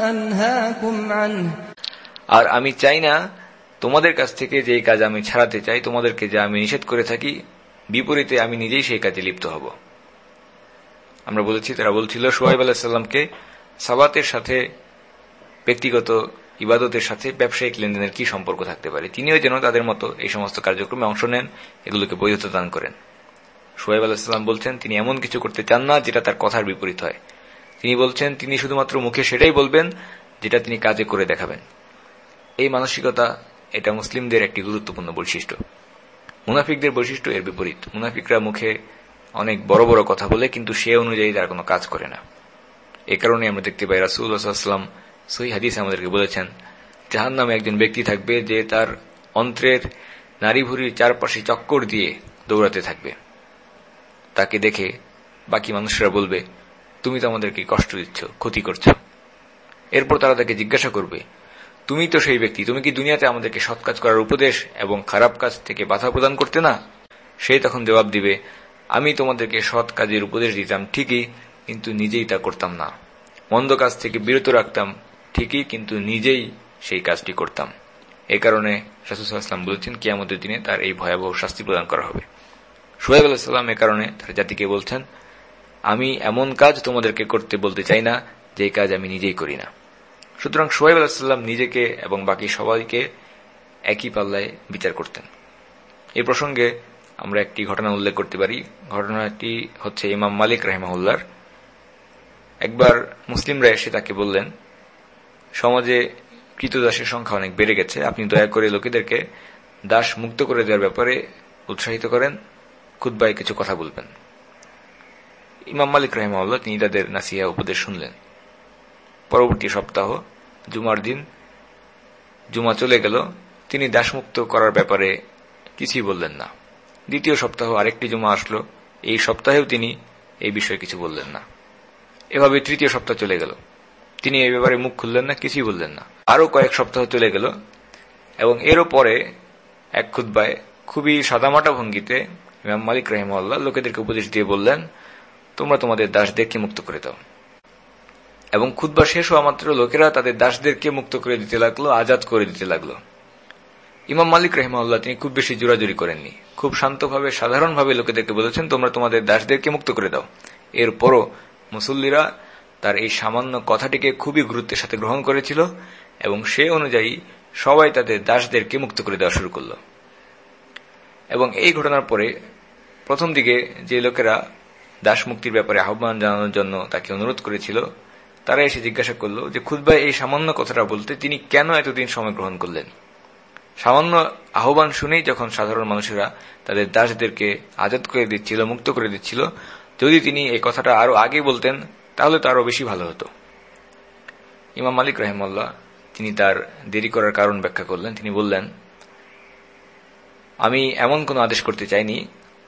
S3: أنهاكم عنه
S1: আর আমি চাই না তোমাদের কাছ থেকে যে কাজ আমি ছাড়াতে চাই তোমাদেরকে যা আমি নিষেধ করে থাকি বিপরীতে আমি নিজেই সেই কাজে লিপ্ত হব আমরা বলেছি তারা বলছিল সোহাইব আলাহিসাল্লামকে সাবাতের সাথে ব্যক্তিগত ইবাদতের সাথে ব্যবসায়িক লেনদেনের কি সম্পর্ক থাকতে পারে তিনিও যেন তাদের মতো এই সমস্ত কার্যক্রমে অংশ নেন এগুলোকে বৈধতা দান করেন সোহেব আলাহিসাল্লাম বলছেন, তিনি এমন কিছু করতে চান না যেটা তার কথার বিপরীত হয়। তিনি বলছেন, তিনি শুধুমাত্র মুখে সেটাই বলবেন যেটা তিনি কাজে করে দেখাবেন। এই মানসিকতা এটা মুসলিমদের একটি গুরুত্বপূর্ণ বৈশিষ্ট্য। মুনাফিকদের বৈশিষ্ট্য এর বিপরীত। মুনাফিকরা মুখে অনেক বড় বড় কথা বলে, কিন্তু সে অনুযায়ী তার কোনো কাজ করে না। এ কারণে আমরা দেখতে পাই রাসুল্লাহাম সহি হাদিস আমাদেরকে বলেছেন জাহান নামে একজন ব্যক্তি থাকবে যে তার অন্ত্রের নারী ভুরির চারপাশে চক্কর দিয়ে দৌড়াতে থাকবে। তাকে দেখে বাকি মানুষরা বলবে, তুমি তো আমাদেরকে কষ্ট দিচ্ছ, ক্ষতি করছ। এরপর তারা তাকে জিজ্ঞাসা করবে, তুমি তো সেই ব্যক্তি, তুমি কি দুনিয়াতে আমাদেরকে সৎ কাজ করার উপদেশ এবং খারাপ কাজ থেকে বাধা প্রদান করতে না? সে তখন জবাব দিবে, আমি তোমাদেরকে সৎ কাজের উপদেশ দিতাম ঠিকই, কিন্তু নিজেই তা করতাম না। মন্দ কাজ থেকে বিরত রাখতাম ঠিকই, কিন্তু নিজেই সেই কাজটি করতাম। এ কারণে শাসুসাল্লাম বলেছেন কি আমাদের দিনে তার এই ভয়াবহ শাস্তি প্রদান করা হবে। সোহেব আলাহিসাল্লাম এ কারণে তার জাতিকে বলছেন, আমি এমন কাজ তোমাদেরকে করতে বলতে চাই না, যে কাজ আমি নিজেই করি না। সুতরাং সোহেব আলাহিসাল্লাম নিজেকে এবং বাকি সবাইকে একই পাল্লায় বিচার করতেন। এই প্রসঙ্গে আমরা একটি ঘটনা উল্লেখ করতে পারি। ঘটনাটি হচ্ছে ইমাম মালিক রাহেমাহুল্লার একবার মুসলিমরা এসে তাকে বললেন, সমাজে কৃতদাসের সংখ্যা অনেক বেড়ে গেছে, আপনি দয়া করে লোকেদেরকে দাস মুক্ত করে দেওয়ার ব্যাপারে উৎসাহিত করেন। খুদ্বাই কিছু কথা বলবেন। ইমাম মালিক রাহেমাউল্লাহ তিনি তাদের নাসিয়া উপদেশ শুনলেন। পরবর্তী সপ্তাহ, জুমার দিন, জুমা চলে গেল, তিনি দাসমুক্ত করার ব্যাপারে কিছুই বললেন না। দ্বিতীয় সপ্তাহ আরেকটি জুমা আসলো, এই সপ্তাহেও তিনি এই বিষয়ে কিছু বললেন না। এভাবে তৃতীয় সপ্তাহ চলে গেল। তিনি এই ব্যাপারে মুখ খুললেন না, কিছুই বললেন না। আরও কয়েক সপ্তাহ চলে গেল, এবং এরও পরে এক খুদ্বায় খুবই সাদামাটা ভঙ্গিতে ইমাম মালিক রহিমাল্লাহ লোকেদেরকে উপদেশ দিয়ে বললেন, তোমরা তোমাদের দাসদেরকে মুক্ত করে দাও। এবং খুদ্া শেষ হওয়া মাত্র লোকেরা তাদের দাসদেরকে মুক্ত করে দিতে লাগল, আজাদ করে দিতে লাগল। ইমাম মালিক রহমাউল্লাহ তিনি খুব বেশি জোরাজুরি করেননি। খুব শান্তভাবে, সাধারণভাবে লোকেদেরকে বলেছেন, তোমরা তোমাদের দাসদেরকে মুক্ত করে দাও। এরপরও মুসল্লিরা তার এই সামান্য কথাটিকে খুবই গুরুত্বের সাথে গ্রহণ করেছিল এবং সে অনুযায়ী সবাই তাদের দাসদেরকে মুক্ত করে দেওয়া শুরু করল। এবং এই ঘটনার পরে প্রথম দিকে যে লোকেরা দাস মুক্তির ব্যাপারে আহ্বান জানানোর জন্য তাকে অনুরোধ করেছিল, তারা এসে জিজ্ঞাসা করল যে খুদ্বায় এই সামান্য কথাটা বলতে তিনি কেন এতদিন সময় গ্রহণ করলেন? সামান্য আহ্বান শুনেই যখন সাধারণ মানুষেরা তাদের দাসদেরকে আজাদ করে দিচ্ছিল, মুক্ত করে দিচ্ছিল, যদি তিনি এই কথাটা আরও আগে বলতেন, তাহলে তো আরও বেশি ভালো হতো। ইমাম মালিক রহমাল্লাহ তিনি তার দেরি করার কারণ ব্যাখ্যা করলেন। তিনি বললেন, আমি এমন কোনো আদেশ করতে চাইনি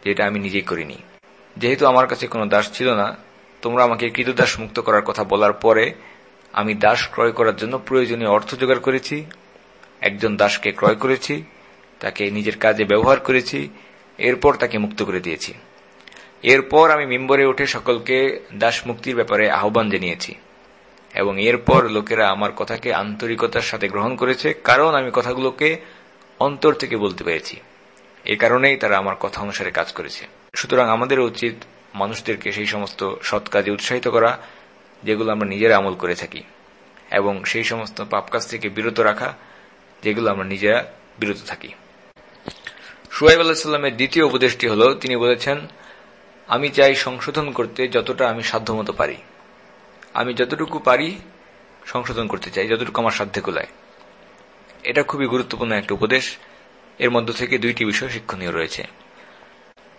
S1: যেটা আমি নিজেই করিনি। যেহেতু আমার কাছে কোনো দাস ছিল না, তোমরা আমাকে কৃতদাস মুক্ত করার কথা বলার পরে আমি দাস ক্রয় করার জন্য প্রয়োজনীয় অর্থ জোগাড় করেছি, একজন দাসকে ক্রয় করেছি, তাকে নিজের কাজে ব্যবহার করেছি, এরপর তাকে মুক্ত করে দিয়েছি। এরপর আমি মিম্বরে উঠে সকলকে দাস মুক্তির ব্যাপারে আহ্বান জানিয়েছি এবং এরপর লোকেরা আমার কথাকে আন্তরিকতার সাথে গ্রহণ করেছে, কারণ আমি কথাগুলোকে অন্তর থেকে বলতে পেরেছি। এ কারণেই তারা আমার কথা অনুসারে কাজ করেছে। সুতরাং আমাদের উচিত মানুষদেরকে সেই সমস্ত সৎ কাজে উৎসাহিত করা, যেগুলো আমরা নিজেরা আমল করে থাকি, এবং সেই সমস্ত পাপ কাজ থেকে বিরত রাখা, যেগুলো আমরা নিজেরা বিরত থাকি। সুহাইব আল্লাহামের দ্বিতীয় উপদেশটি হল, তিনি বলেছেন, আমি চাই সংশোধন করতে যতটা আমি সাধ্যমতো পারি। আমি যতটুকু পারি সংশোধন করতে চাই, যতটুকু আমার সাধ্যে কুলায় এটা খুবই গুরুত্বপূর্ণ একটা উপদেশ। এর মধ্য থেকে দুইটি বিষয় শিক্ষণীয় রয়েছে।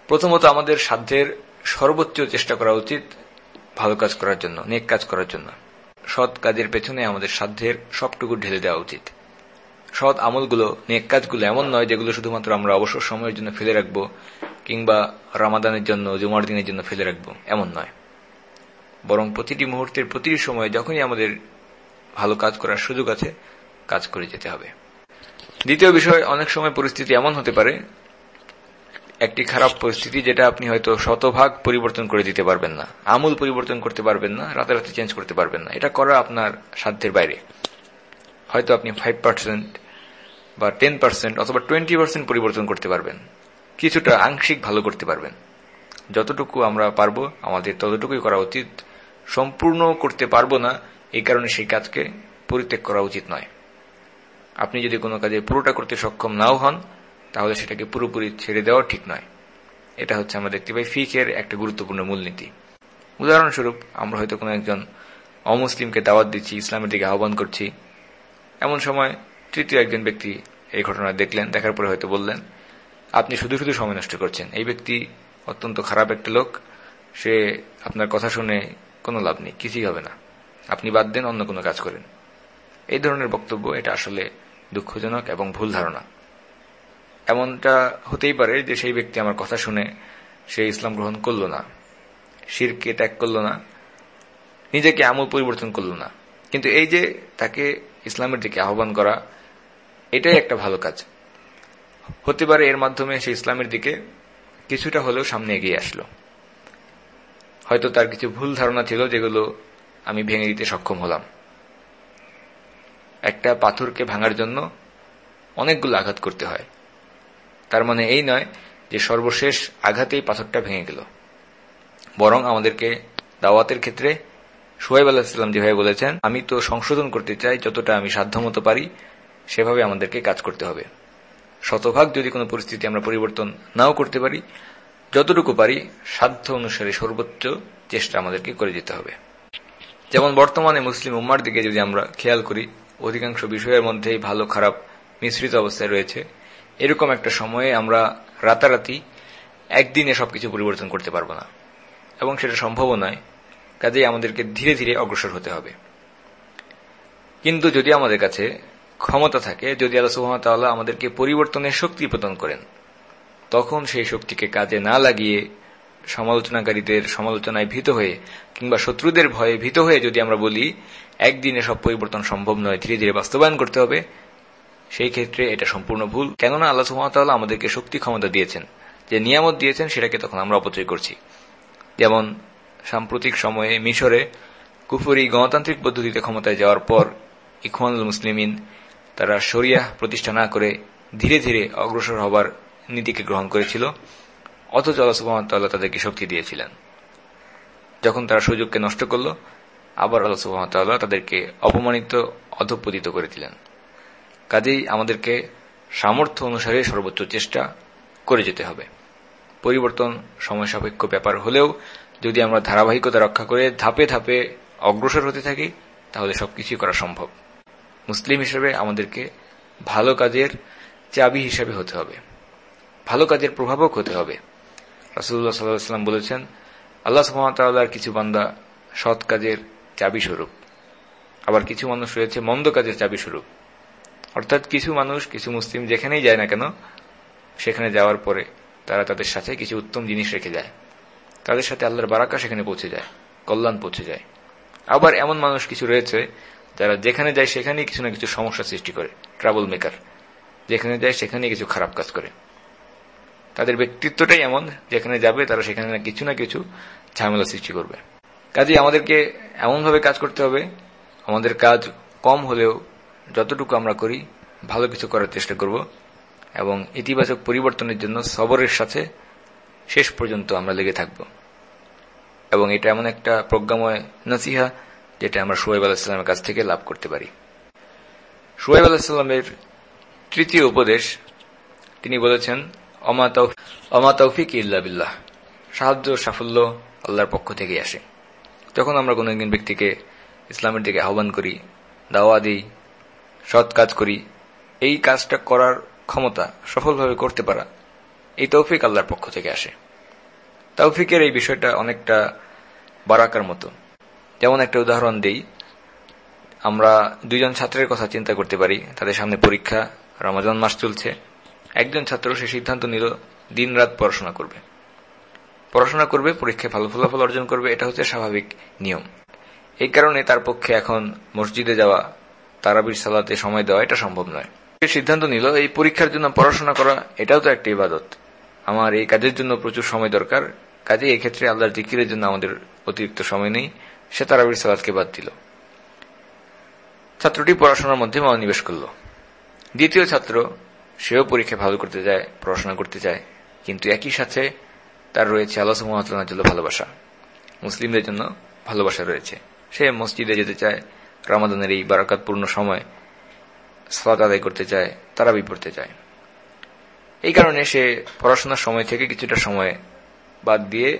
S1: প্রথমত, আমাদের সাধ্যের সর্বোচ্চ চেষ্টা করা উচিত ভালো কাজ করার জন্য, নেক কাজ করার জন্য। সৎ কাজের পেছনে আমাদের সাধ্যের সবটুকু ঢেলে দেওয়া উচিত। সৎ আমলগুলো, নেক কাজগুলো এমন নয় যেগুলো শুধুমাত্র আমরা অবসর সময়ের জন্য ফেলে রাখব কিংবা রামাদানের জন্য, জুমার দিনের জন্য ফেলে রাখব, এমন নয়। বরং প্রতিটি মুহূর্তের, প্রতিটি সময় যখনই আমাদের ভালো কাজ করার সুযোগ আছে, কাজ করে যেতে হবে। দ্বিতীয় বিষয়, অনেক সময় পরিস্থিতি এমন হতে পারে, একটি খারাপ পরিস্থিতি যেটা আপনি হয়তো শতভাগ পরিবর্তন করে দিতে পারবেন না। আমূল পরিবর্তন করতে পারবেন না রাতারাতি চেঞ্জ করতে পারবেন না। এটা করা আপনার সাধ্যের বাইরে। হয়তো আপনি ফাইভ পার্সেন্ট বা টেন পার্সেন্ট অথবা টোয়েন্টি পার্সেন্ট পরিবর্তন করতে পারবেন। কিছুটা আংশিক ভালো করতে পারবেন। যতটুকু আমরা পারব, আমাদের ততটুকুই করা উচিত। সম্পূর্ণ করতে পারব না, এই কারণে সেই কাজকে পরিত্যাগ করা উচিত নয়। আপনি যদি কোনো কাজে পুরোটা করতে সক্ষম নাও হন, তাহলে সেটাকে পুরোপুরি ছেড়ে দেওয়া ঠিক নয়। এটা হচ্ছে আমরা দেখতে পাই ফিকের একটা গুরুত্বপূর্ণ মূলনীতি। উদাহরণস্বরূপ, আমরা হয়তো কোনো একজন অমুসলিমকে দাওয়াত দিচ্ছি, ইসলামের দিকে আহ্বান করছি। এমন সময় তৃতীয় একজন ব্যক্তি এই ঘটনা দেখলেন, দেখার পরে হয়তো বললেন, আপনি শুধু শুধু সময় নষ্ট করছেন। এই ব্যক্তি অত্যন্ত খারাপ একটা লোক। সে আপনার কথা শুনে কোনো লাভ নেই, কিছুই হবে না। আপনি বাদ দেন, অন্য কোনো কাজ করেন। এই ধরনের বক্তব্য, এটা আসলে দুঃখজনক এবং ভুল ধারণা। এমনটা হতেই পারে যে সেই ব্যক্তি আমার কথা শুনে সে ইসলাম গ্রহণ করল না, শিরকে ত্যাগ করল না, নিজেকে আমল পরিবর্তন করল না। কিন্তু এই যে তাকে ইসলামের দিকে আহ্বান করা, এটাই একটা ভালো কাজ। হতে পারে এর মাধ্যমে সে ইসলামের দিকে কিছুটা হলেও সামনে এগিয়ে আসলো। হয়তো তার কিছু ভুল ধারণা ছিল যেগুলো আমি ভেঙে দিতে সক্ষম হলাম। একটা পাথরকে ভাঙার জন্য অনেকগুলো আঘাত করতে হয়। তার মানে এই নয় যে সর্বশেষ আঘাতেই পাথরটা ভেঙে গেল। বরং আমাদেরকে দাওয়াতের ক্ষেত্রে সোহেব আল্লাহাম যেভাবে বলেছেন, আমি তো সংশোধন করতে চাই, যতটা আমি সাধ্যমতো পারি, সেভাবে আমাদেরকে কাজ করতে হবে। শতভাগ যদি কোনো পরিস্থিতি আমরা পরিবর্তন নাও করতে পারি, যতটুকু পারি, সাধ্য অনুসারে সর্বোচ্চ চেষ্টা আমাদেরকে করে যেতে হবে। যেমন বর্তমানে মুসলিম উম্মার দিকে যদি আমরা খেয়াল করি অধিকাংশ বিষয়ের মধ্যেই ভালো খারাপ মিশ্রিত অবস্থায় রয়েছে। এরকম একটা সময়ে আমরা রাতারাতি একদিনে সবকিছু পরিবর্তন করতে পারব না। এবং সেটা সম্ভবও নয়। কাজেই আমাদেরকে ধীরে ধীরে অগ্রসর হতে হবে। কিন্তু যদি আমাদের কাছে ক্ষমতা থাকে, যদি আল্লাহ সুহামতাল্লাহ আমাদেরকে পরিবর্তনের শক্তি প্রদান করেন, তখন সেই শক্তিকে কাজে না লাগিয়ে সমালোচনাকারীদের সমালোচনায় ভীত হয়ে কিংবা শত্রুদের ভয়ে ভীত হয়ে যদি আমরা বলি একদিনে সব পরিবর্তন সম্ভব নয়, ধীরে ধীরে বাস্তবায়ন করতে হবে। সেই ক্ষেত্রে এটা সম্পূর্ণ ভুল। কেননা আল্লাহ সুহামতাল্লাহ আমাদেরকে শক্তি ক্ষমতা দিয়েছেন। যে নিয়ামত দিয়েছেন সেটাকে তখন আমরা অপচয় করছি। যেমন সাম্প্রতিক সময়ে মিশরে কুফুরি গণতান্ত্রিক পদ্ধতিতে ক্ষমতায় যাওয়ার পর ইখওয়ানুল মুসলিমিন তারা শরিয়াহ প্রতিষ্ঠা না করে ধীরে ধীরে অগ্রসর হবার নীতিকে গ্রহণ করেছিল। অথচ আল্লাহ সুহামতাল্লাহ তাদেরকে শক্তি দিয়েছিলেন। যখন তারা সুযোগকে নষ্ট করল আবার আল্লাহ সুহামতাল্লাহ তাদেরকে অপমানিত, অধপতিত করে দিলেন। কাজেই আমাদেরকে সামর্থ্য অনুসারে সর্বোচ্চ চেষ্টা করে যেতে হবে। পরিবর্তন সময় সাপেক্ষ ব্যাপার হলেও যদি আমরা ধারাবাহিকতা রক্ষা করে ধাপে ধাপে অগ্রসর হতে থাকি, তাহলে সবকিছুই করা সম্ভব। মুসলিম হিসেবে আমাদেরকে ভালো কাজের চাবি হিসাবে হতে হবে। ভালো কাজের প্রভাবক হতে হবে। রাসুল্লাহ সাল্লাম বলেছেন, আল্লাহ সুহামতাল্লাহর কিছু বান্দা সৎ কাজের চাবি স্বরূপ আবার কিছু মানুষ রয়েছে মন্দ কাজের চাবি স্বরূপ অর্থাৎ কিছু মানুষ, কিছু মুসলিম যেখানেই যায় না কেন, সেখানে যাওয়ার পরে তারা তাদের সাথে কিছু উত্তম জিনিস রেখে যায়। তাদের সাথে আল্লাহর বারাকা সেখানে পৌঁছে যায়, কল্যাণ পৌঁছে যায়। আবার এমন মানুষ কিছু রয়েছে, যারা যেখানে যায় সেখানেই কিছু না কিছু সমস্যা সৃষ্টি করে ট্রাবল মেকার যেখানে যায় সেখানে কিছু খারাপ কাজ করে। তাদের ব্যক্তিত্বটাই এমন, যেখানে যাবে তারা সেখানে কিছু না কিছু ঝামেলা সৃষ্টি করবে। কাজে আমাদেরকে এমনভাবে কাজ করতে হবে, আমাদের কাজ কম হলেও যতটুকু আমরা করি, ভালো কিছু করার চেষ্টা করব এবং ইতিবাচক পরিবর্তনের জন্য সবরের সাথে শেষ পর্যন্ত আমরা লেগে থাকব। এবং এটা এমন একটা প্রজ্ঞাময় নসিহা যেটা আমরা সোহেব আলাহিসাল্লামের কাছ থেকে লাভ করতে পারি। সোহেব আলাহিসাল্লামের তৃতীয় উপদেশ, তিনি বলেছেন, অমা তৌফিক ইল্লা বিল্লাহ। সাহায্য সাফল্য আল্লাহর পক্ষ থেকে আসে। যখন আমরা কোনো একজন ব্যক্তিকে ইসলামের দিকে আহ্বান করি, দাওয়া দিই, সৎ কাজ করি, এই কাজটা করার ক্ষমতা সফলভাবে করতে পারা, এই তৌফিক আল্লাহর পক্ষ থেকে আসে। তৌফিকের এই বিষয়টা অনেকটা বারাকার মতো। যেমন একটা উদাহরণ দেই, আমরা দুইজন ছাত্রের কথা চিন্তা করতে পারি, তাদের সামনে পরীক্ষা, রমাজান মাস চলছে, একজন ছাত্র সে সিদ্ধান্ত নিল দিন রাত পড়াশোনা করবে। পড়াশোনা করবে, পরীক্ষায় ভালো ফলাফল অর্জন করবে, এটা হচ্ছে স্বাভাবিক নিয়ম। এই কারণে তার পক্ষে এখন মসজিদে যাওয়া, তারাবির সালাতে সময় দেওয়া, এটা সম্ভব নয়। সে সিদ্ধান্ত নিল, এই পরীক্ষার জন্য পড়াশোনা করা, এটাও তো একটা ইবাদত। আমার এই কাজের জন্য প্রচুর সময় দরকার কাজে ক্ষেত্রে আল্লাহর জিকিরের জন্য আমাদের অতিরিক্ত সময় নেই, সে তারাবির সালাদকে বাদ দিল। ছাত্রটি পড়াশোনার মধ্যে মনোনিবেশ করল। দ্বিতীয় ছাত্র, সেও পরীক্ষায় ভালো করতে যায়, পড়াশোনা করতে চায় কিন্তু একই সাথে তার রয়েছে আল্লাহ সুহামতাল্লাহ জন্য ভালোবাসা। মুসলিমদের জন্য ভালোবাসা রয়েছে। সে মসজিদে যেতে চায়, রামাদানের এই বারাকাতপূর্ণ সময় সালাত আদায় করতে চায়, তারাবি পড়তে চায়। এই কারণে সে পড়াশোনার সময় থেকে কিছুটা সময় বাদ দিয়ে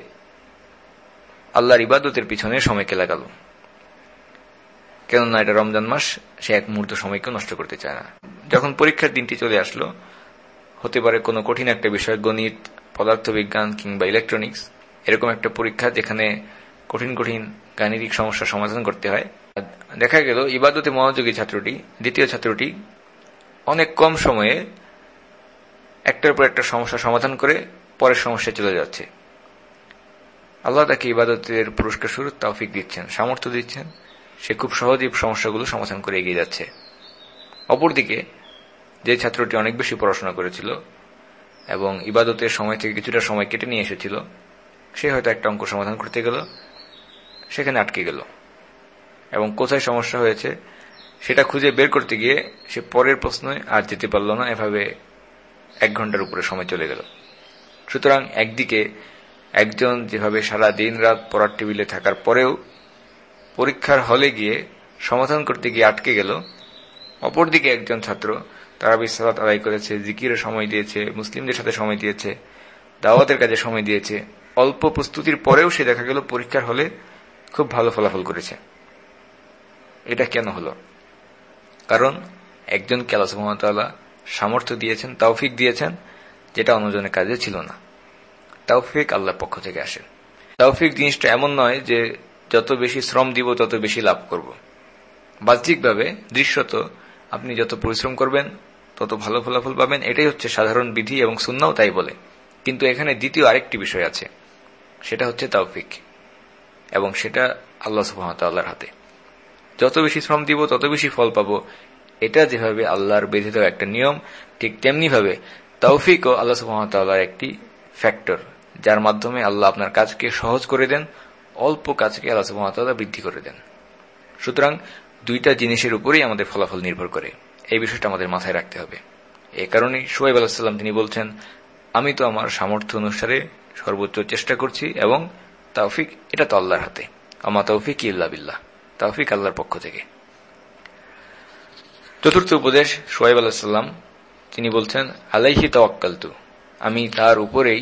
S1: আল্লাহর ইবাদতের পিছনে সময়কে লাগাল কেননা এটা রমজান মাস, সে এক মুহূর্ত সময়কেও নষ্ট করতে চায় না। যখন পরীক্ষার দিনটি চলে আসলো, হতে পারে কোনো কঠিন একটা বিষয়, গণিত পদার্থবিজ্ঞান কিংবা ইলেকট্রনিক্স এরকম একটা পরীক্ষা যেখানে কঠিন কঠিন গাণিতিক সমস্যার সমাধান করতে হয়। দেখা গেল, ইবাদতে মনোযোগী ছাত্রটি, দ্বিতীয় ছাত্রটি, অনেক কম সময়ে একটার পর একটা সমস্যা সমাধান করে পরের সমস্যায় চলে যাচ্ছে। আল্লাহ তাকে ইবাদতের পুরস্কার শুরু তাওফিক দিচ্ছেন, সামর্থ্য দিচ্ছেন। সে খুব সহজেই সমস্যাগুলো সমাধান করে এগিয়ে যাচ্ছে। অপরদিকে, যে ছাত্রটি অনেক বেশি পড়াশোনা করেছিল এবং ইবাদতের সময় থেকে কিছুটা সময় কেটে নিয়ে এসেছিল। সে হয়তো একটা অঙ্ক সমাধান করতে গেল, সেখানে আটকে গেল। এবং কোথায় সমস্যা হয়েছে সেটা খুঁজে বের করতে গিয়ে সে পরের প্রশ্নে আর যেতে পারল না, এভাবে এক ঘণ্টার উপরে সময় চলে গেল। সুতরাং একদিকে একজন যেভাবে সারা দিন রাত পড়ার টেবিলে থাকার পরেও পরীক্ষার হলে গিয়ে সমাধান করতে গিয়ে আটকে গেল, অপরদিকে একজন ছাত্র তারা বিশ্বাস আদায় করেছে জিকিরের সময় দিয়েছে, মুসলিমদের সাথে সময় দিয়েছে, দাওয়াতের কাজে সময় দিয়েছে। অল্প প্রস্তুতির পরেও সে দেখা গেল পরীক্ষার হলে খুব ভালো ফলাফল করেছে। এটা কেন হলো? কারণ একজন ক্যালাস মহামতাল্লাহ সামর্থ্য দিয়েছেন, তৌফিক দিয়েছেন, যেটা অন্যজনের কাজে ছিল না। তৌফিক আল্লাহর পক্ষ থেকে আসে। তৌফিক জিনিসটা এমন নয় যে যত বেশি শ্রম দিব, তত বেশি লাভ করব। বাহ্যিকভাবে দৃশ্যত আপনি যত পরিশ্রম করবেন তত ভালো ফলাফল পাবেন, এটাই হচ্ছে সাধারণ বিধি এবং সুন্নাও তাই বলে। কিন্তু এখানে দ্বিতীয় আরেকটি বিষয় আছে, সেটা হচ্ছে তৌফিক এবং সেটা আল্লাহ সুহামতাল্লাহর হাতে। যত বেশি শ্রম দিব, তত বেশি ফল পাবো, এটা যেভাবে আল্লাহর বেঁধে দেওয়া একটা নিয়ম, ঠিক তেমনি ভাবে তৌফিক ও আল্লাহ সুহামতাল্লাহর একটি ফ্যাক্টর, যার মাধ্যমে আল্লাহ আপনার কাজকে সহজ করে দেন, অল্প কাজকে আল্লাহ সুহামতাল্লাহ বৃদ্ধি করে দেন। সুতরাং দুইটা জিনিসের উপরেই আমাদের ফলাফল নির্ভর করে। এই বিষয়টা আমাদের মাথায় রাখতে হবে। এ কারণেই সোহেব আলাহিসাল্লাম তিনি বলছেন, আমি তো আমার সামর্থ্য অনুসারে সর্বোচ্চ চেষ্টা করছি এবং তাওফিক এটা তো আল্লাহর হাতে। আমা তৌফিক ইল্লা বিল্লাহ তাওফিক আল্লাহর পক্ষ থেকে। চতুর্থ উপদেশ সোহেব আলাহিসাল্লাম তিনি বলছেন, আলাইহি তওয়াক্কালতু, আমি তার উপরেই,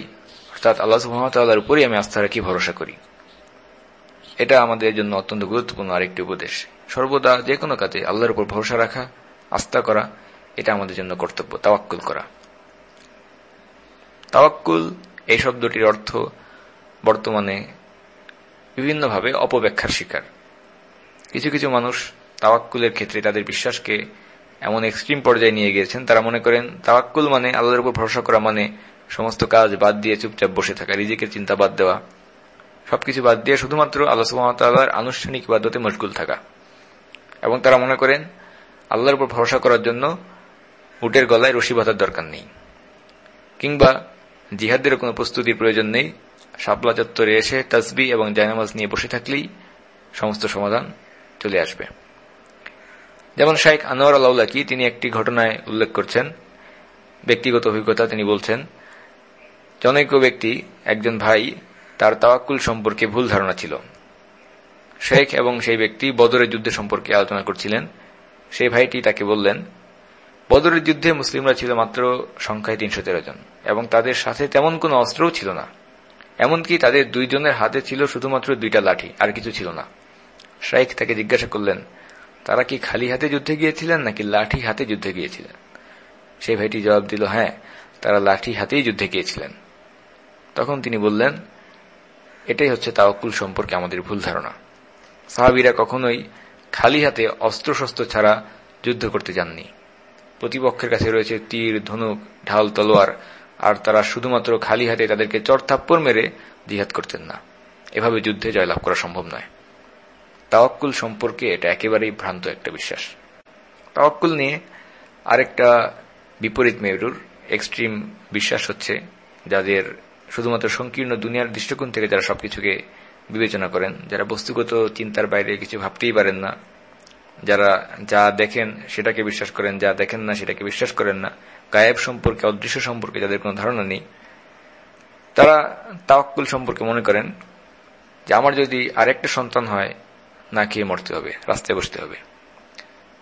S1: অর্থাৎ আল্লাহ সুহামতাল্লাহর উপরেই আমি আস্থা রাখি, ভরসা করি। এটা আমাদের জন্য অত্যন্ত গুরুত্বপূর্ণ আরেকটি উপদেশ। সর্বদা যে কোনো কাজে আল্লাহর উপর ভরসা রাখা আস্থা করা, এটা আমাদের জন্য কর্তব্য, তাওয়াক্কুল করা। তাওয়াক্কুল, এই শব্দটির অর্থ বর্তমানে বিভিন্নভাবে অপব্যাখ্যার শিকার। কিছু কিছু মানুষ তাওয়াক্কুলের ক্ষেত্রে তাদের বিশ্বাসকে এমন এক্সট্রিম পর্যায়ে নিয়ে গিয়েছেন, তারা মনে করেন তাওয়াক্কুল মানে আল্লাহর উপর ভরসা করা মানে সমস্ত কাজ বাদ দিয়ে চুপচাপ বসে থাকা, রিজিকের চিন্তা বাদ দেওয়া। সবকিছু বাদ দিয়ে শুধুমাত্র আল্লাহ সুহামতাল্লাহর আনুষ্ঠানিক ইবাদতে মশগুল থাকা। এবং তারা মনে করেন আল্লাহর উপর ভরসা করার জন্য উটের গলায় রশি বাঁধার দরকার নেই। কিংবা জিহাদের কোনো প্রস্তুতির প্রয়োজন নেই। শাপলা চত্বরে এসে তসবি এবং জায়নামাজ নিয়ে বসে থাকলেই সমস্ত সমাধান চলে আসবে। যেমন শাইখ আনোয়ার আল্লাউলাকি তিনি একটি ঘটনায় উল্লেখ করছেন। ব্যক্তিগত অভিজ্ঞতা তিনি বলছেন, জনৈক ব্যক্তি, একজন ভাই, তার তাওয়াক্কুল সম্পর্কে ভুল ধারণা ছিল। শেখ এবং সেই ব্যক্তি বদরের যুদ্ধ সম্পর্কে আলোচনা করছিলেন। সেই ভাইটি তাকে বললেন, বদরের যুদ্ধে মুসলিমরা ছিল মাত্র সংখ্যায় তিনশো তেরো জন, এবং তাদের সাথে তেমন কোনো অস্ত্রও ছিল না। এমনকি তাদের দুইজনের হাতে ছিল শুধুমাত্র দুইটা লাঠি, আর কিছু ছিল না। শাইখ তাকে জিজ্ঞাসা করলেন, তারা কি খালি হাতে যুদ্ধে গিয়েছিলেন নাকি লাঠি হাতে যুদ্ধে গিয়েছিলেন? সেই ভাইটি জবাব দিল হ্যাঁ তারা লাঠি হাতেই যুদ্ধে গিয়েছিলেন। তখন তিনি বললেন, এটাই হচ্ছে তাওকুল সম্পর্কে আমাদের ভুল ধারণা। সাহাবিরা কখনোই খালি হাতে অস্ত্রশস্ত্র ছাড়া যুদ্ধ করতে যাননি। প্রতিপক্ষের কাছে রয়েছে তীর, ধনুক, ঢাল, তলোয়ার, আর তারা শুধুমাত্র খালি হাতে তাদেরকে চরথাপ্পর মেরে জিহাদ করতেন না। এভাবে যুদ্ধে জয়লাভ করা সম্ভব নয়। তাওয়াক্কুল সম্পর্কে এটা একেবারেই ভ্রান্ত একটা বিশ্বাস। তাওয়াক্কুল নিয়ে আরেকটা বিপরীত মেরুর এক্সট্রিম বিশ্বাস হচ্ছে, যাদের শুধুমাত্র সংকীর্ণ দুনিয়ার দৃষ্টিকোণ থেকে যারা সবকিছুকে বিবেচনা করেন। যারা বস্তুগত চিন্তার বাইরে কিছু ভাবতেই পারেন না, যারা যা দেখেন সেটাকে বিশ্বাস করেন, যা দেখেন না সেটাকে বিশ্বাস করেন না, গায়েব সম্পর্কে, অদৃশ্য সম্পর্কে যাদের কোনো ধারণা নেই, তারা তাওয়াক্কুল সম্পর্কে মনে করেন যে আমার যদি আরেকটা সন্তান হয়, না খেয়ে মরতে হবে, রাস্তায় বসতে হবে।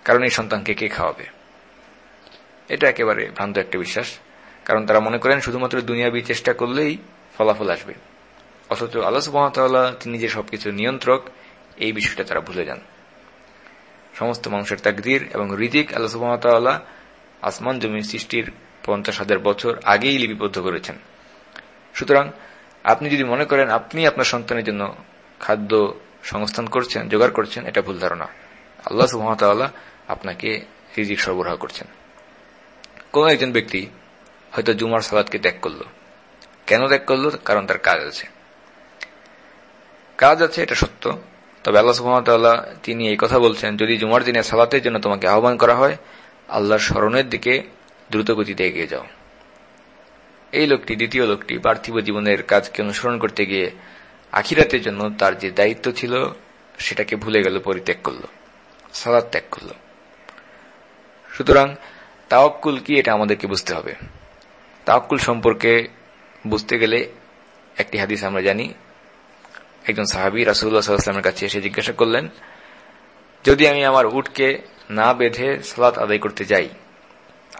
S1: কারণ এই সন্তানকে কে খাওয়াবে? এটা একেবারে ভ্রান্ত একটা বিশ্বাস। কারণ তারা মনে করেন শুধুমাত্র দুনিয়াবি চেষ্টা করলেই ফলাফল আসবে। অথচ আল্লাহ তিনি যে সবকিছু নিয়ন্ত্রক, এই বিষয়টা তারা ভুলে যান। সমস্ত মানুষের তাকদির এবং রিজিক আল্লাহ আসমান জমি সৃষ্টির পঞ্চাশ হাজার বছর আগেই লিপিবদ্ধ করেছেন। সুতরাং আপনি যদি মনে করেন আপনি আপনার সন্তানের জন্য খাদ্য সংস্থান করছেন, জোগাড় করছেন, এটা ভুল ধারণা। আল্লাহ সুহামতাল্লাহ আপনাকে রিজিক সরবরাহ করছেন। কোন একজন ব্যক্তি হয়তো জুমার সালাদকে ত্যাগ করল। কেন ত্যাগ করল? কারণ তার কাজ আছে। কাজ আছে, এটা সত্য। তবে আল্লাহ সুহামতাল্লাহ তিনি এই কথা বলছেন, যদি জুমার দিনে সালাতের জন্য তোমাকে আহ্বান করা হয়, আল্লাহর স্মরণের দিকে দ্রুতগতিতে এগিয়ে যাও। এই লোকটি দ্বিতীয় লোকটি পার্থিব জীবনের কাজকে অনুসরণ করতে গিয়ে আখিরাতের জন্য তার যে দায়িত্ব ছিল, সেটাকে ভুলে গেল, পরিত্যাগ করল সালাদ ত্যাগ করল। সুতরাং তাওয়াক্কুল কি, এটা আমাদেরকে বুঝতে হবে। তাওয়াক্কুল সম্পর্কে বুঝতে গেলে একটি হাদিস আমরা জানি একজন সাহাবি রাসুল্লাহ সাল্লামের কাছে এসে জিজ্ঞাসা করলেন, যদি আমি আমার উটকে না বেঁধে সালাত আদায় করতে যাই?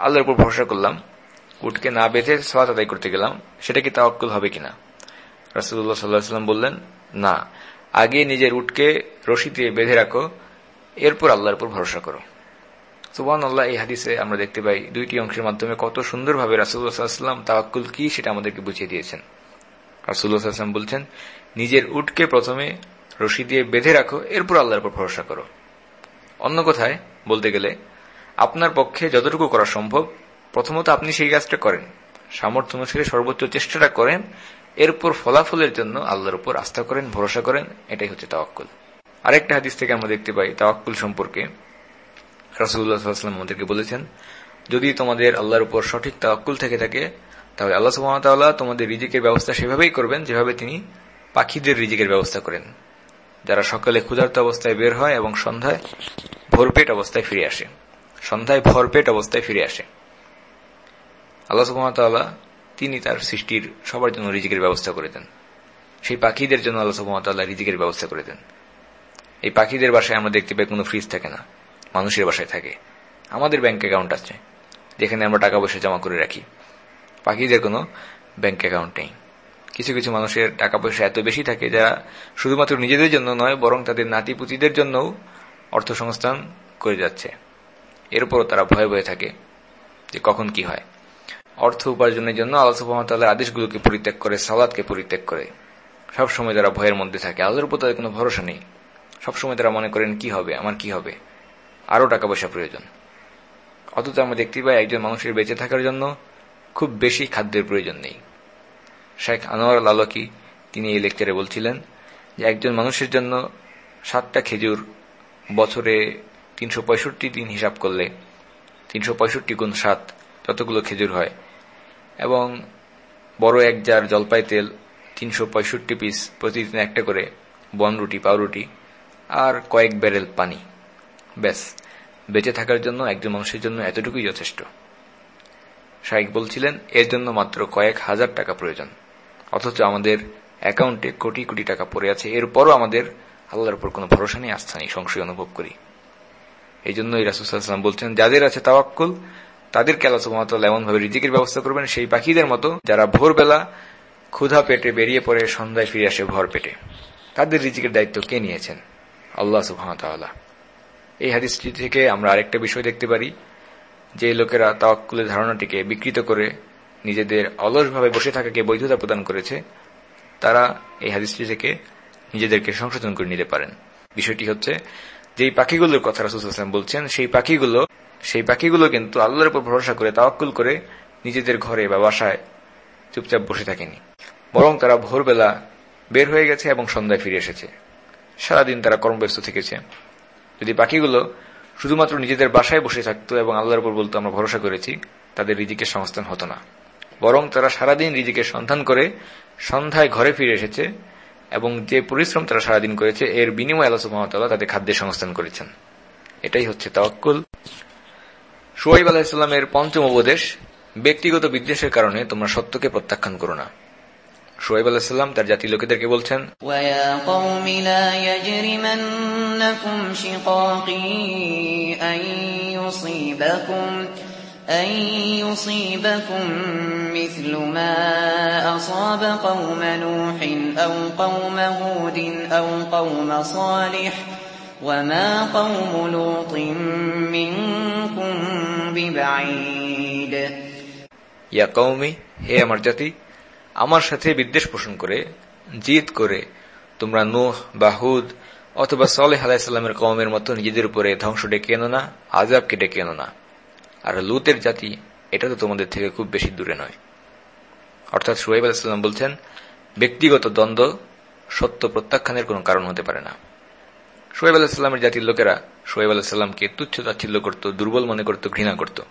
S1: আল্লাহর উপর ভরসা করলাম, উটকে না বেঁধে সালাত আদায় করতে গেলাম, সেটা কি তাওয়াক্কুল হবে কিনা? রাসুল্লাহ সাল্লাহাম বললেন, না, আগে নিজের উটকে রশি দিয়ে বেঁধে রাখো, এরপর আল্লাহর উপর ভরসা করো। সুবান আল্লাহ এই হাদিসে আমরা দেখতে পাই দুইটি অংশের মাধ্যমে কত সুন্দরভাবে রাসুল্লাহাম তাওয়াক্কুল কি সেটা আমাদেরকে বুঝিয়ে দিয়েছেন। রাসুল্লাহাম বলছেন, নিজের উটকে প্রথমে রশি দিয়ে বেঁধে রাখো, এরপর আল্লাহর উপর ভরসা করো। অন্য কথায় বলতে গেলে, আপনার পক্ষে যতটুকু করা সম্ভব, প্রথমত আপনি সেই কাজটা করেন। সামর্থ্য অনুসারে সর্বোচ্চ চেষ্টাটা করেন, এরপর ফলাফলের জন্য আল্লাহর উপর আস্থা করেন, ভরসা করেন, এটাই হচ্ছে তাওয়াক্কুল। আরেকটা হাদিস থেকে আমরা দেখতে পাই, তাওয়াক্কুল সম্পর্কে। রাসুল্লাহাম আমাদেরকে বলেছেন, যদি তোমাদের আল্লাহর উপর সঠিক তাওয়াক্কুল থেকে থাকে তাহলে আল্লাহ সুহামতাল্লাহ তোমাদের রিজিকের ব্যবস্থা সেভাবেই করবেন যেভাবে তিনি পাখিদের রিজিকের ব্যবস্থা করেন। যারা সকালে ক্ষুধার্ত অবস্থায় বের হয় এবং সন্ধ্যায় ভরপেট অবস্থায় ফিরে আসে। সন্ধ্যায় ভরপেট অবস্থায় ফিরে আসে। আল্লাহ সুহামতাল্লাহ তিনি তার সৃষ্টির সবার জন্য রিজিকের ব্যবস্থা করে দেন। সেই পাখিদের জন্য আল্লাহ সুহামতাল্লাহ রিজিকের ব্যবস্থা করে দেন। এই পাখিদের বাসায় আমরা দেখতে পাই কোনো ফ্রিজ থাকে না। মানুষের বাসায় থাকে। আমাদের ব্যাংক অ্যাকাউন্ট আছে, যেখানে আমরা টাকা পয়সা জমা করে রাখি। পাখিদের কোনো ব্যাংক অ্যাকাউন্ট নেই কিছু কিছু মানুষের টাকা পয়সা এত বেশি থাকে যারা শুধুমাত্র নিজেদের জন্য নয়, বরং তাদের নাতিপুতিদের জন্যও অর্থ সংস্থান করে যাচ্ছে। এরপরও তারা ভয়ে ভয়ে থাকে যে কখন কি হয়। অর্থ উপার্জনের জন্য সুহামতাল্লাহ আদেশগুলোকে পরিত্যাগ করে সালাদকে পরিত্যাগ করে। সবসময় তারা ভয়ের মধ্যে থাকে, আল্লাহর উপর তাদের কোনো ভরসা নেই। সবসময় তারা মনে করেন, কি হবে? আমার কি হবে? আরও টাকা পয়সা প্রয়োজন। অথচ আমরা দেখতে পাই একজন মানুষের বেঁচে থাকার জন্য খুব বেশি খাদ্যের প্রয়োজন নেই। শেখ আনোয়ার লালকি তিনি এই লেকচারে বলছিলেন যে একজন মানুষের জন্য সাতটা খেজুর বছরে তিনশো পঁয়ষট্টি দিন হিসাব করলে তিনশো পঁয়ষট্টি গুণ সাত যতগুলো খেজুর হয় এবং বড় এক জার জলপাই তেল তিনশো পঁয়ষট্টি পিস প্রতিদিন একটা করে বনরুটি পাউরুটি আর কয়েক ব্যারেল পানি। ব্যাস, বেঁচে থাকার জন্য একজন মানুষের জন্য এতটুকুই যথেষ্ট। শাইক বলছিলেন, এর জন্য মাত্র কয়েক হাজার টাকা প্রয়োজন। অথচ আমাদের অ্যাকাউন্টে কোটি কোটি টাকা পড়ে আছে। এরপরও আমাদের আল্লাহর উপর কোনো ভরসা নেই, আস্থা নেই, সংশয় অনুভব করি। এই জন্য রাসুসাল্লাম বলছেন, যাদের আছে তাওয়াক্কুল, তাদেরকে আল্লাহ সুমতাল্লাহ এমনভাবে রিজিকের ব্যবস্থা করবেন, সেই পাখিদের মতো যারা ভোরবেলা ক্ষুধা পেটে বেরিয়ে পড়ে, সন্ধ্যায় ফিরে আসে ভর পেটে। তাদের রিজিকের দায়িত্ব কে নিয়েছেন? আল্লাহ সুহামতাল্লাহ এই হাদিসটি থেকে আমরা আরেকটা বিষয় দেখতে পারি। যে লোকেরা তাওয়াক্কুলের ধারণাটিকে বিকৃত করে নিজেদের অলসভাবে বসে থাকাকে বৈধতা প্রদান করেছে, তারা এই হাদিসটি থেকে নিজেদেরকে সংশোধন করে নিতে পারেন। বিষয়টি হচ্ছে, যেই পাখিগুলোর কথা রাসুলাম বলছেন, সেই পাখিগুলো সেই পাখিগুলো কিন্তু আল্লাহর উপর ভরসা করে তাওয়াক্কুল করে নিজেদের ঘরে বা বাসায় চুপচাপ বসে থাকেনি। বরং তারা ভোরবেলা বের হয়ে গেছে এবং সন্ধ্যায় ফিরে এসেছে। সারাদিন তারা কর্মব্যস্ত থেকেছে। যদি পাখিগুলো শুধুমাত্র নিজেদের বাসায় বসে থাকতো এবং আল্লাহর উপর বলতো, আমরা ভরসা করেছি, তাদের রিজিকের সংস্থান হতো না। বরং তারা সারাদিন রিজিকের সন্ধান করে সন্ধ্যায় ঘরে ফিরে এসেছে এবং যে পরিশ্রম তারা সারাদিন করেছে, এর বিনিময়ে আল্লাহ সুহামতাল্লাহ তাদের খাদ্যের সংস্থান করেছেন। এটাই হচ্ছে তাওয়াক্কুল। সুয়াইব আলাহিসাল্লামের পঞ্চম উপদেশ, ব্যক্তিগত বিদ্বেষের কারণে তোমরা সত্যকে প্রত্যাখ্যান করো না। সোহেব আলাহিসাল্লাম তার জাতি লোকেদেরকে বলছেন
S2: ويا قوم لا يجرمنكم شقاقي أن يصيبكم أن يصيبكم مثل ما أصاب قوم نوح أو قوم هود أو قوم صالح وما قوم لوط منكم ببعيد
S1: ইয়া কৌমি হে আমার জাতি আমার সাথে বিদ্বেষ পোষণ করে, জিদ করে, তোমরা নোহ, বা হুদ, অথবা সলেহ আলাহিসাল্লামের কমের মতো নিজেদের উপরে ধ্বংস ডেকে এনো না আজাবকে ডেকে এনো না। আর লুতের জাতি, এটা তো তোমাদের থেকে খুব বেশি দূরে নয়। অর্থাৎ সুহাইব আলাহিসাল্লাম বলছেন, ব্যক্তিগত দ্বন্দ্ব সত্য প্রত্যাখ্যানের কোনো কারণ হতে পারে না। সোহেব আলাহিসাল্লামের জাতির লোকেরা সোহেব আলাহিসাল্লামকে তুচ্ছ তাচ্ছিল্য করত, দুর্বল মনে করত, ঘৃণা করত।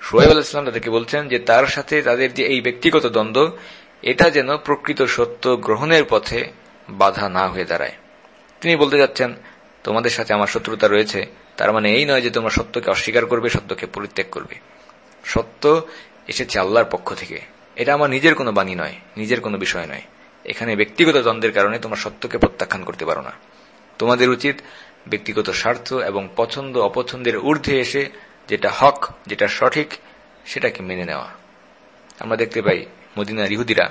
S1: সোহেব আলাহিসাল্লাম তাদেরকে বলছেন যে তার সাথে তাদের যে এই ব্যক্তিগত দ্বন্দ্ব এটা যেন প্রকৃত সত্য গ্রহণের পথে বাধা না হয়ে দাঁড়ায়। তিনি বলতে যাচ্ছেন, তোমাদের সাথে আমার শত্রুতা রয়েছে। তার মানে এই নয় যে তোমরা সত্যকে অস্বীকার করবে, সত্যকে পরিত্যাগ করবে। সত্য এসেছে আল্লাহর পক্ষ থেকে। এটা আমার নিজের কোনো বাণী নয়, নিজের কোনো বিষয় নয়। এখানে ব্যক্তিগত দ্বন্দ্বের কারণে তোমার সত্যকে প্রত্যাখ্যান করতে পারো না। তোমাদের উচিত ব্যক্তিগত স্বার্থ এবং পছন্দ অপছন্দের ঊর্ধ্বে এসে যেটা হক, যেটা সঠিক, সেটাকে মেনে নেওয়া। আমরা দেখতে পাই মদিনার ইহুদিরা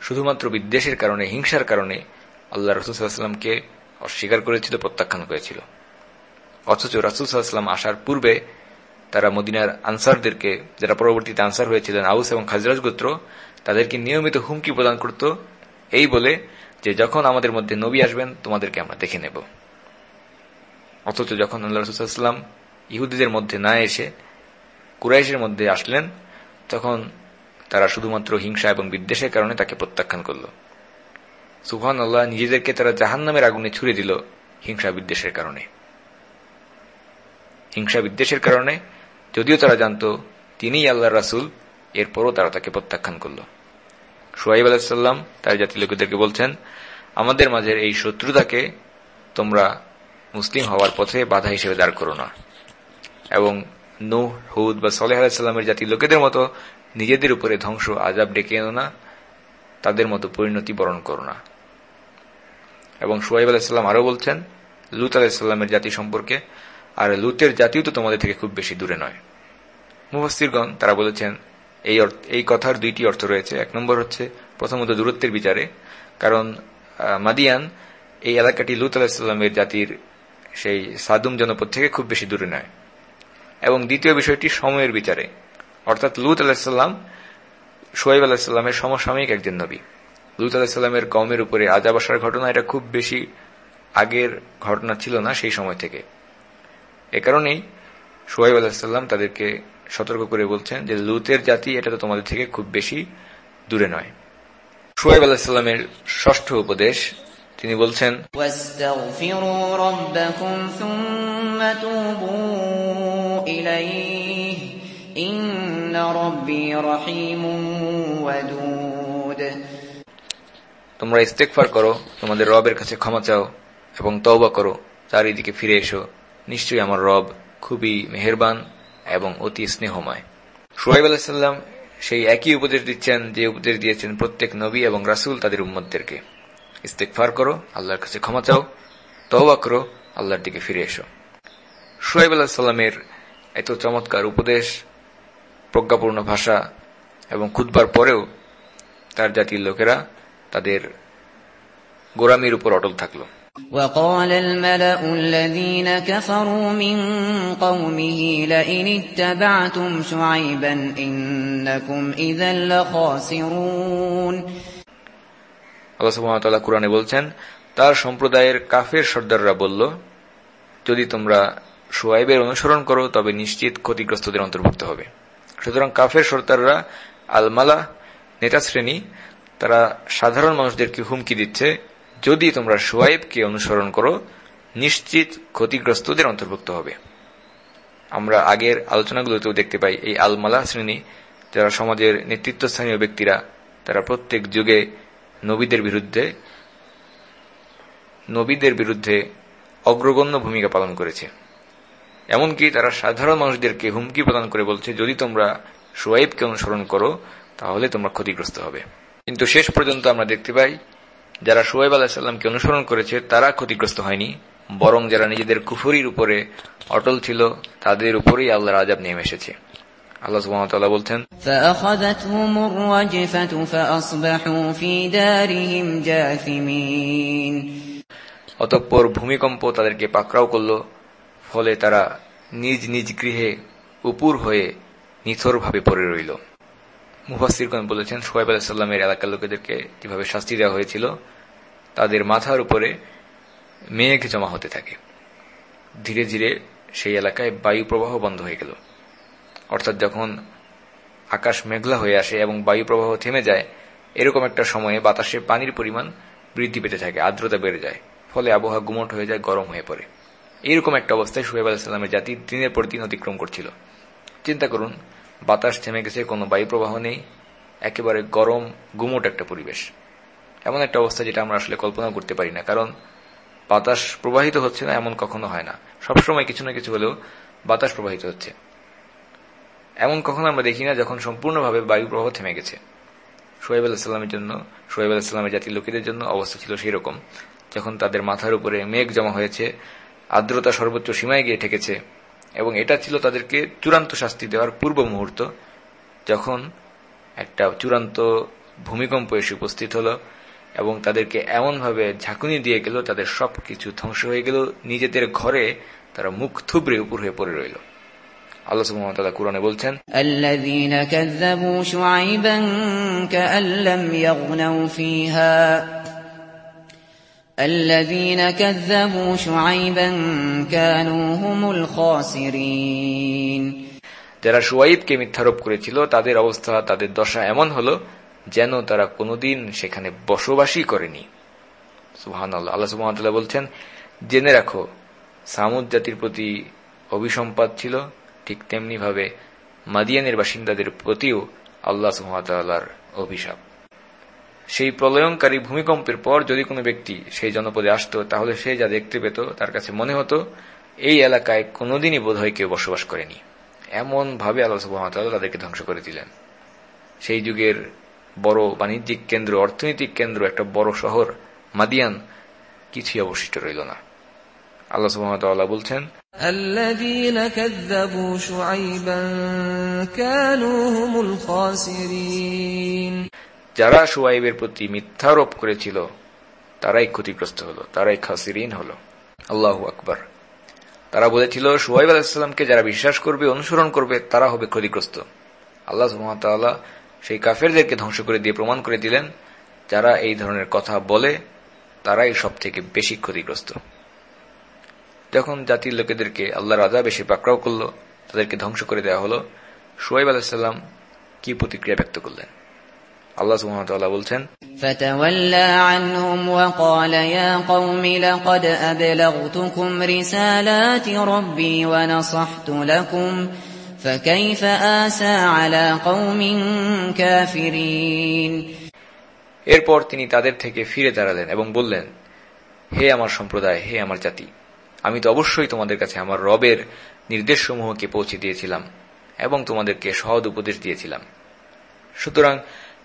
S1: শুধুমাত্র বিদ্বেষের কারণে, হিংসার কারণে আল্লাহ রসুলামকে অস্বীকার করেছিল, প্রত্যাখ্যান করেছিল। অথচ রাসুলসাল্লাম আসার পূর্বে তারা মদিনার আনসারদেরকে, যারা পরবর্তীতে আনসার হয়েছিলেন, আউস এবং খাজরাজ গোত্র, তাদেরকে নিয়মিত হুমকি প্রদান করত। এই বলে যে, যখন আমাদের মধ্যে নবী আসবেন, তোমাদেরকে আমরা দেখে নেব। অথচ যখন আল্লাহ রসুলাম ইহুদিদের মধ্যে না এসে কুরাইশের মধ্যে আসলেন, তখন তারা শুধুমাত্র হিংসা এবং বিদ্বেষের কারণে তাকে প্রত্যাখ্যান করল। সুহান আল্লাহ নিজেদেরকে তারা জাহান নামের আগুনে ছুড়ে দিল হিংসা বিদ্বেষের কারণে। হিংসা বিদ্বেষের কারণে যদিও তারা জানত তিনিই আল্লাহ রাসুল, এরপরও তারা তাকে প্রত্যাখ্যান করল। সোহাইব আলাহিসাল্লাম তার জাতি লোকেদেরকে বলছেন, আমাদের মাঝের এই শত্রুতাকে তোমরা মুসলিম হওয়ার পথে বাধা হিসেবে দাঁড় করো না। এবং নূহ, হুদ বা সলেহ আলাহিসাল্লামের জাতির লোকেদের মতো নিজেদের উপরে ধ্বংস আজাব ডেকে এনো না, তাদের মতো পরিণতি বরণ করো না। এবং সোহাইব আলাহিসাল্লাম আরও বলছেন, লুত আলাহিসাল্লামের জাতি সম্পর্কে, আর লুতের জাতিও তো তোমাদের থেকে খুব বেশি দূরে নয়। মুফাস্তিরগণ তারা বলেছেন, এই এই কথার দুইটি অর্থ রয়েছে। এক নম্বর হচ্ছে, প্রথমত দূরত্বের বিচারে, কারণ মাদিয়ান এই এলাকাটি লুত আলাহিসাল্লামের জাতির সেই সাদুম জনপদ থেকে খুব বেশি দূরে নয়। এবং দ্বিতীয় বিষয়টি, সময়ের বিচারে। অর্থাৎ লুত আলাহিসাল্লাম সোয়েব আলাহিসাল্লামের সমসাময়িক একজন নবী। লুত আলাহিসাল্লামের কমের উপরে আজাব আসার ঘটনা এটা খুব বেশি আগের ঘটনা ছিল না সেই সময় থেকে। এ কারণেই সোহেব আলাহিসাল্লাম তাদেরকে সতর্ক করে বলছেন যে লুতের জাতি এটা তো তোমাদের থেকে খুব বেশি দূরে নয়। সোহেব আলাহিসাল্লামের ষষ্ঠ উপদেশ, তিনি বলছেন তোমরা ইস্তেকফার করো, তোমাদের রবের কাছে ক্ষমা চাও এবং তওবা করো, চারিদিকে ফিরে এসো। নিশ্চয়ই আমার রব খুবই মেহেরবান এবং অতি স্নেহময়। সোহাইব আলাহিসাল্লাম সেই একই উপদেশ দিচ্ছেন যে উপদেশ দিয়েছেন প্রত্যেক নবী এবং রাসুল তাদের উম্মদদেরকে ইস্তেকফার করো, আল্লাহর কাছে ক্ষমা চাও, তওবা করো, আল্লাহর দিকে ফিরে এসো। সোহাইব আল্লাহ সাল্লামের এত চমৎকার উপদেশ প্রজ্ঞাপূর্ণ ভাষা এবং খুদবার পরেও তার জাতির লোকেরা তাদের গোরামির উপর অটল থাকল
S2: وقال الملأ الذين كفروا من قومه لئن اتبعتم شعيبا إنكم إذا لخاسرون
S1: আল্লাহ সুবহানাহু কোরআনে বলছেন তার সম্প্রদায়ের কাফের সর্দাররা বলল যদি তোমরা সোয়াইবের অনুসরণ করো তবে নিশ্চিত ক্ষতিগ্রস্তদের অন্তর্ভুক্ত হবে সুতরাং কাফের সর্দাররা, আলমালা, নেতা শ্রেণি, তারা সাধারণ মানুষদেরকে হুমকি দিচ্ছে, যদি তোমরা সোয়াইবকে অনুসরণ করো, নিশ্চিত ক্ষতিগ্রস্তদের অন্তর্ভুক্ত হবে। আমরা আগের আলোচনাগুলোতেও দেখতে পাই, এই আলমালা শ্রেণি, যারা সমাজের নেতৃত্বস্থানীয় ব্যক্তিরা, তারা প্রত্যেক যুগে নবীদের বিরুদ্ধে নবীদের বিরুদ্ধে অগ্রগণ্য ভূমিকা পালন করেছে। এমনকি তারা সাধারণ মানুষদেরকে হুমকি প্রদান করে বলছে যদি তোমরা সোয়াইবকে অনুসরণ করো তাহলে তোমরা ক্ষতিগ্রস্ত হবে। কিন্তু শেষ পর্যন্ত আমরা দেখতে পাই যারা সোয়াইব আলাহিসাল্লামকে অনুসরণ করেছে তারা ক্ষতিগ্রস্ত হয়নি বরং যারা নিজেদের কুফুরির উপরে অটল ছিল তাদের উপরেই আল্লাহর আজাব নেমে এসেছে। বলছেন অতঃপর ভূমিকম্প তাদেরকে পাকড়াও করল ফলে তারা নিজ নিজ গৃহে উপুর হয়ে নিথরভাবে পড়ে রইল। মুফাসিরগণ বলেছেন সোহেব আলাহিসাল্লামের এলাকার লোকেদেরকে যেভাবে শাস্তি দেওয়া হয়েছিল, তাদের মাথার উপরে মেঘ জমা হতে থাকে। ধীরে ধীরে সেই এলাকায় বায়ু প্রবাহ বন্ধ হয়ে গেল। অর্থাৎ যখন আকাশ মেঘলা হয়ে আসে এবং বায়ু প্রবাহ থেমে যায়, এরকম একটা সময়ে বাতাসে পানির পরিমাণ বৃদ্ধি পেতে থাকে, আর্দ্রতা বেড়ে যায়। ফলে আবহাওয়া গুমট হয়ে যায়, গরম হয়ে পড়ে। এইরকম একটা অবস্থায় সোহেব আলাহিসাল্লামের জাতি দিনের পর দিন অতিক্রম করছিল। চিন্তা করুন, বাতাস থেমে গেছে, কোনো বায়ু প্রবাহ নেই, একেবারে গরম, গুমোট একটা পরিবেশ। এমন একটা অবস্থা যেটা আমরা আসলে কল্পনা করতে পারি না, কারণ বাতাস প্রবাহিত হচ্ছে না, এমন কখনো হয় না। সবসময় কিছু না কিছু হলেও বাতাস প্রবাহিত হচ্ছে। এমন কখনো আমরা দেখি না যখন সম্পূর্ণভাবে বায়ু প্রবাহ থেমে গেছে। সোহেব আলাহিসাল্লামের জন্য সোহেব আলাহিসাল্লামের জাতির লোকেদের জন্য অবস্থা ছিল সেই রকম যখন তাদের মাথার উপরে মেঘ জমা হয়েছে আর্দ্রতা সর্বোচ্চ সীমায় গিয়ে ঠেকেছে, এবং এটা ছিল তাদেরকে চূড়ান্ত শাস্তি দেওয়ার পূর্ব মুহূর্ত, যখন একটা চূড়ান্ত ভূমিকম্প এসে উপস্থিত হল, এবং তাদেরকে এমনভাবে ঝাঁকুনি দিয়ে গেল, তাদের সব কিছু ধ্বংস হয়ে গেল, নিজেদের ঘরে তারা মুখ থুবড়ে উপর হয়ে পড়ে রইল। আল্লাহ সুবহানাহু কোরআনে বলছেন
S2: الذين كذبوا شعيبا كانوا هم الخاسرين
S1: যারা সুয়াইবকে মিথ্যারোপ করেছিল তাদের অবস্থা তাদের দশা এমন হলো যেন তারা কোনোদিন সেখানে বসবাসই করেনি সুহান আল্লাহ আল্লাহ সুহামতাল্লাহ বলছেন জেনে রাখো সামুদ জাতির প্রতি অভিসম্পাদ ছিল ঠিক তেমনি ভাবে মাদিয়ানের বাসিন্দাদের প্রতিও আল্লাহ সুহামতাল্লাহর অভিশাপ সেই প্রলয়ঙ্কারী ভূমিকম্পের পর যদি কোনো ব্যক্তি সেই জনপদে আসত, তাহলে সে যা দেখতে পেত, তার কাছে মনে হতো, এই এলাকায় কোনোদিনই বোধহয় কেউ বসবাস করেনি। এমন ভাবে তাদেরকে ধ্বংস করে দিলেন। সেই যুগের বড় বাণিজ্যিক কেন্দ্র, অর্থনৈতিক কেন্দ্র, একটা বড় শহর, মাদিয়ান, কিছুই অবশিষ্ট রইল না। আল্লাহ সুবাহতাল্লাহ বলছেন যারা সোয়াইবের প্রতি মিথ্যারোপ করেছিল, তারাই ক্ষতিগ্রস্ত হলো, তারাই খাসিরিন হলো। আল্লাহ আকবর। তারা বলেছিল, সুহাইব আলাহিসাল্লামকে যারা বিশ্বাস করবে, অনুসরণ করবে, তারা হবে ক্ষতিগ্রস্ত। আল্লাহ সুহামতাল্লাহ সেই কাফেরদেরকে ধ্বংস করে দিয়ে প্রমাণ করে দিলেন, যারা এই ধরনের কথা বলে, তারাই সব থেকে বেশি ক্ষতিগ্রস্ত। যখন জাতির লোকেদেরকে আল্লাহ রাজা বেশি পাকড়াও করল, তাদেরকে ধ্বংস করে দেওয়া হল, সুহাইব আলাহিসাল্লাম কি প্রতিক্রিয়া ব্যক্ত করলেন? আল্লাহ সুহামতাল্লাহ বলছেন
S2: فتولى عنهم وقال يا قوم لقد أبلغتكم رسالات ربي ونصحت لكم فكيف آسى على قوم كافرين
S1: এরপর তিনি তাদের থেকে ফিরে দাঁড়ালেন এবং বললেন হে আমার সম্প্রদায় হে আমার জাতি আমি তো অবশ্যই তোমাদের কাছে আমার রবের নির্দেশসমূহকে পৌঁছে দিয়েছিলাম এবং তোমাদেরকে সহজ উপদেশ দিয়েছিলাম সুতরাং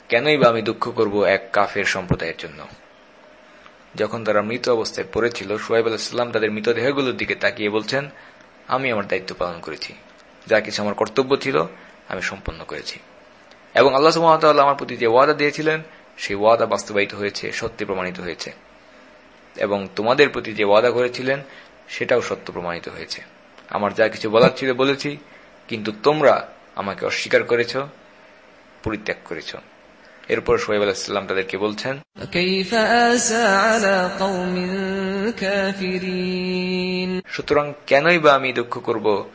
S1: কেনই বা আমি দুঃখ করব এক কাফের সম্প্রদায়ের জন্য? যখন তারা মৃত অবস্থায় পড়েছিল সোহাইব আলাহিসাল্লাম তাদের মৃতদেহগুলোর দিকে তাকিয়ে বলছেন, আমি আমার দায়িত্ব পালন করেছি। যা কিছু আমার কর্তব্য ছিল, আমি সম্পন্ন করেছি। এবং আল্লাহ সুহামতাল্লাহ আমার প্রতি যে ওয়াদা দিয়েছিলেন, সেই ওয়াদা বাস্তবায়িত হয়েছে, সত্যি প্রমাণিত হয়েছে। এবং তোমাদের প্রতি যে ওয়াদা করেছিলেন, সেটাও সত্য প্রমাণিত হয়েছে। আমার যা কিছু বলার ছিল বলেছি, কিন্তু তোমরা আমাকে অস্বীকার করেছ, পরিত্যাগ করেছ। এরপর সোহেব আলাহিসাল্লাম তাদেরকে বলছেন সুতরাং কেনই বা আমি দুঃখ করব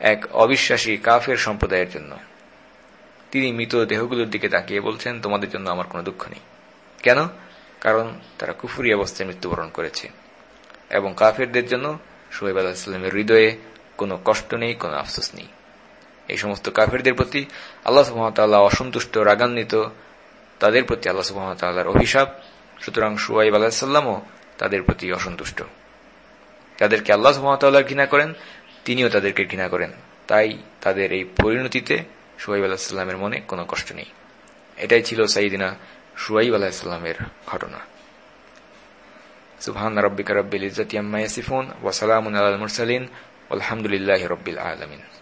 S1: এক অবিশ্বাসী কাফের সম্প্রদায়ের জন্য? তিনি মৃত দেহগুলোর দিকে তাকিয়ে বলছেন তোমাদের জন্য আমার কোনো দুঃখ নেই। কেন? কারণ তারা কুফুরি অবস্থায় মৃত্যুবরণ করেছে। এবং কাফেরদের জন্য সোহেব আলাহিসাল্লামের হৃদয়ে কোনো কষ্ট নেই কোনো আফসোস নেই। এই সমস্ত কাফেরদের প্রতি আল্লাহ সুহামতাল্লাহ অসন্তুষ্ট রাগান্বিত তাদের প্রতি আল্লাহ সুহামতাল্লাহর অভিশাপ। সুতরাং সুয়াইব আলাহিসাল্লামও তাদের প্রতি অসন্তুষ্ট। তাদেরকে আল্লাহ সুহামতাল্লাহ ঘৃণা করেন, তিনিও তাদেরকে ঘৃণা করেন। তাই তাদের এই পরিণতিতে সুয়াইব আলাহিসাল্লামের মনে কোনো কষ্ট নেই। এটাই ছিল সাইদিনা সুয়াইব আলাহিসাল্লামের ঘটনা। সুবহান রব্বিকা রব্বিল ইজ্জাতি আম্মা ইয়াসিফুন ওয়া সালামুন আলাল মুরসালিন। আলহামদুলিল্লাহি রব্বিল আলামিন।